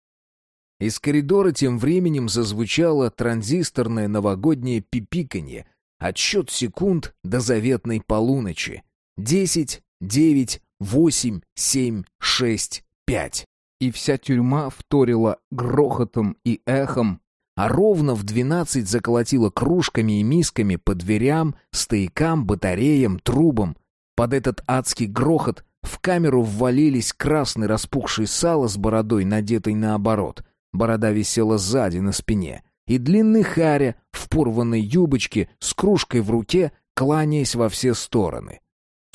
Из коридора тем временем зазвучало транзисторное новогоднее пипиканье, отсчет секунд до заветной полуночи. Десять, девять, восемь, семь, шесть, пять и вся тюрьма вторила грохотом и эхом, а ровно в двенадцать заколотила кружками и мисками по дверям, стоякам, батареям, трубам. Под этот адский грохот в камеру ввалились красный распухший сало с бородой, надетой наоборот. Борода висела сзади на спине. И длинный харя в порванной юбочке с кружкой в руке, кланяясь во все стороны.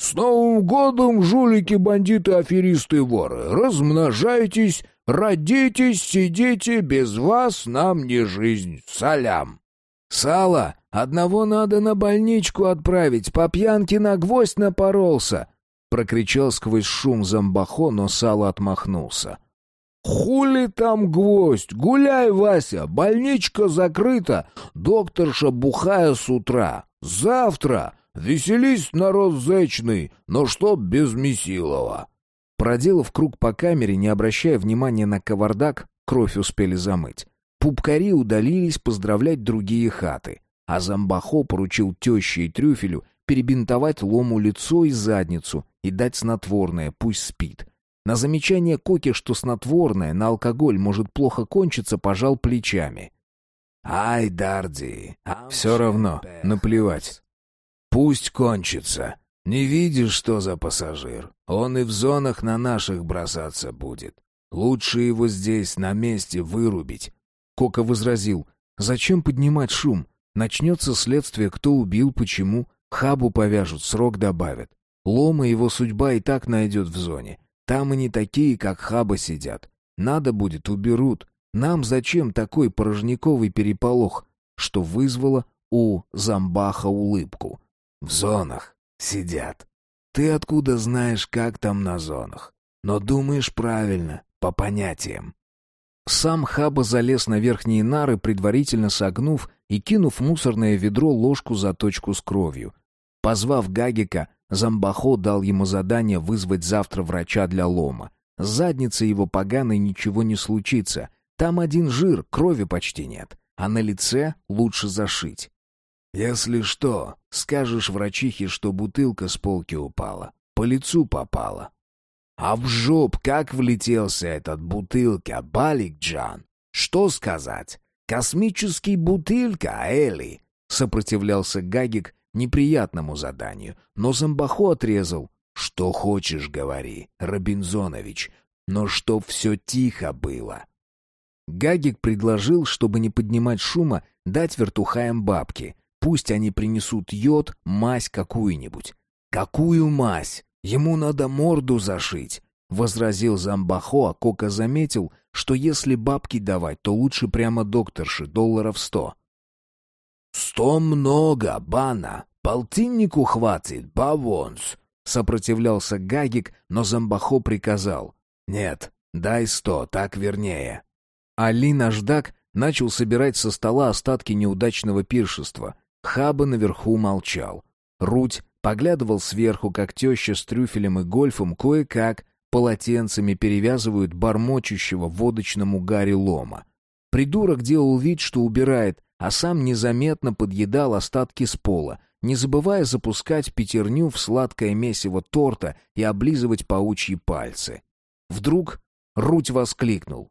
«С Новым годом, жулики, бандиты, аферисты, воры! Размножайтесь, родитесь, сидите, без вас нам не жизнь, салям!» «Сало! Одного надо на больничку отправить, по пьянке на гвоздь напоролся!» Прокричал сквозь шум зомбахо, но Сало отмахнулся. «Хули там гвоздь? Гуляй, Вася! Больничка закрыта! Докторша бухая с утра! Завтра! Веселись, народ зечный, но чтоб без Месилова!» Проделав круг по камере, не обращая внимания на кавардак, кровь успели замыть. Пупкари удалились поздравлять другие хаты, а зомбахо поручил теще и трюфелю перебинтовать лому лицо и задницу и дать снотворное, пусть спит. На замечание Коки, что снотворное на алкоголь может плохо кончиться, пожал плечами. «Ай, Дарди, все равно, наплевать. Пусть кончится. Не видишь, что за пассажир? Он и в зонах на наших бросаться будет. Лучше его здесь, на месте, вырубить». Кока возразил. «Зачем поднимать шум? Начнется следствие, кто убил, почему. Хабу повяжут, срок добавят. Лома его судьба и так найдет в зоне. Там и не такие, как Хаба сидят. Надо будет, уберут. Нам зачем такой порожниковый переполох, что вызвало у Замбаха улыбку? В зонах сидят. Ты откуда знаешь, как там на зонах? Но думаешь правильно, по понятиям. Сам Хаба залез на верхние нары, предварительно согнув и кинув мусорное ведро ложку за точку с кровью. Позвав Гагика, Замбахо дал ему задание вызвать завтра врача для лома. С задницей его поганой ничего не случится. Там один жир, крови почти нет. А на лице лучше зашить. «Если что, скажешь врачихе, что бутылка с полки упала. По лицу попала. А в жоп как влетелся этот бутылка, Балик Джан? Что сказать? Космический бутылка, Эли!» Сопротивлялся Гагик неприятному заданию, но Замбахо отрезал. «Что хочешь, говори, Робинзонович, но чтоб все тихо было». Гагик предложил, чтобы не поднимать шума, дать вертухаям бабки. Пусть они принесут йод, мазь какую-нибудь. «Какую мазь? Ему надо морду зашить», — возразил Замбахо, а Кока заметил, что если бабки давать, то лучше прямо докторши, долларов сто. «Сто много, бана! Полтиннику хватит, бавонс!» Сопротивлялся Гагик, но Замбахо приказал. «Нет, дай сто, так вернее». Али Наждак начал собирать со стола остатки неудачного пиршества. Хаба наверху молчал. Руть Поглядывал сверху, как теща с трюфелем и гольфом кое-как полотенцами перевязывают бормочущего водочному Гарри лома. Придурок делал вид, что убирает, а сам незаметно подъедал остатки с пола, не забывая запускать пятерню в сладкое месиво торта и облизывать паучьи пальцы. Вдруг Руть воскликнул.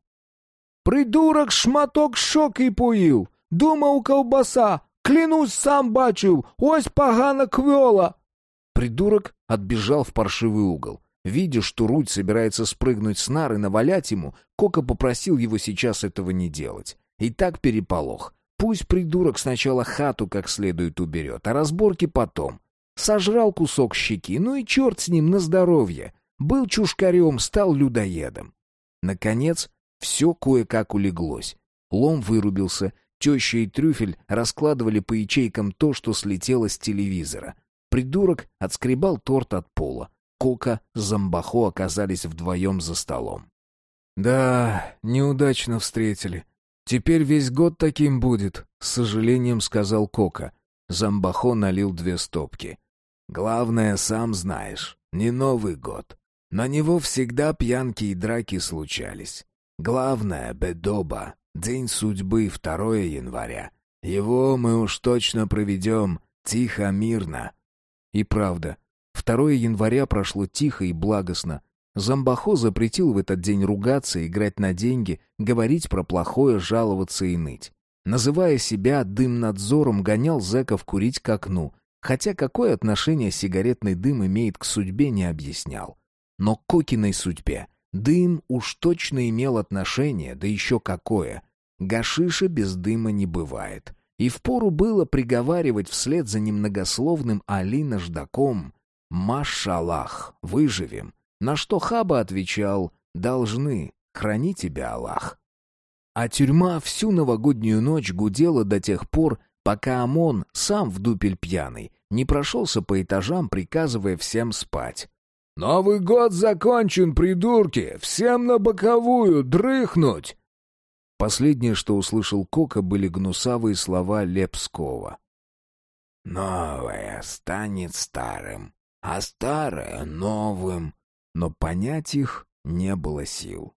«Придурок шматок шоки поїв! Думав колбаса! Клянусь, сам бачив! Ось погана квела!» Придурок отбежал в паршивый угол. Видя, что Руть собирается спрыгнуть с нары и навалять ему, Кока попросил его сейчас этого не делать. И так переполох. Пусть придурок сначала хату как следует уберет, а разборки потом. Сожрал кусок щеки, ну и черт с ним на здоровье. Был чушкарем, стал людоедом. Наконец, все кое-как улеглось. Лом вырубился, теща и трюфель раскладывали по ячейкам то, что слетело с телевизора. Придурок отскребал торт от пола. Кока с Замбахо оказались вдвоем за столом. «Да, неудачно встретили. Теперь весь год таким будет», — с сожалением сказал Кока. Замбахо налил две стопки. «Главное, сам знаешь, не Новый год. На него всегда пьянки и драки случались. Главное, бедоба, день судьбы 2 января. Его мы уж точно проведем тихо, мирно. И правда, 2 января прошло тихо и благостно. Замбахо запретил в этот день ругаться, играть на деньги, говорить про плохое, жаловаться и ныть. Называя себя дым-надзором, гонял зэков курить к окну, хотя какое отношение сигаретный дым имеет к судьбе, не объяснял. Но Кокиной судьбе дым уж точно имел отношение, да еще какое. Гашиша без дыма не бывает. И впору было приговаривать вслед за немногословным Али Наждаком «Машаллах, выживем», на что Хаба отвечал «Должны, храни тебя Аллах». А тюрьма всю новогоднюю ночь гудела до тех пор, пока ОМОН, сам в дупель пьяный, не прошелся по этажам, приказывая всем спать. «Новый год закончен, придурки! Всем на боковую, дрыхнуть!» Последнее, что услышал Кока, были гнусавые слова Лепского. «Новое станет старым, а старое — новым». Но понять их не было сил.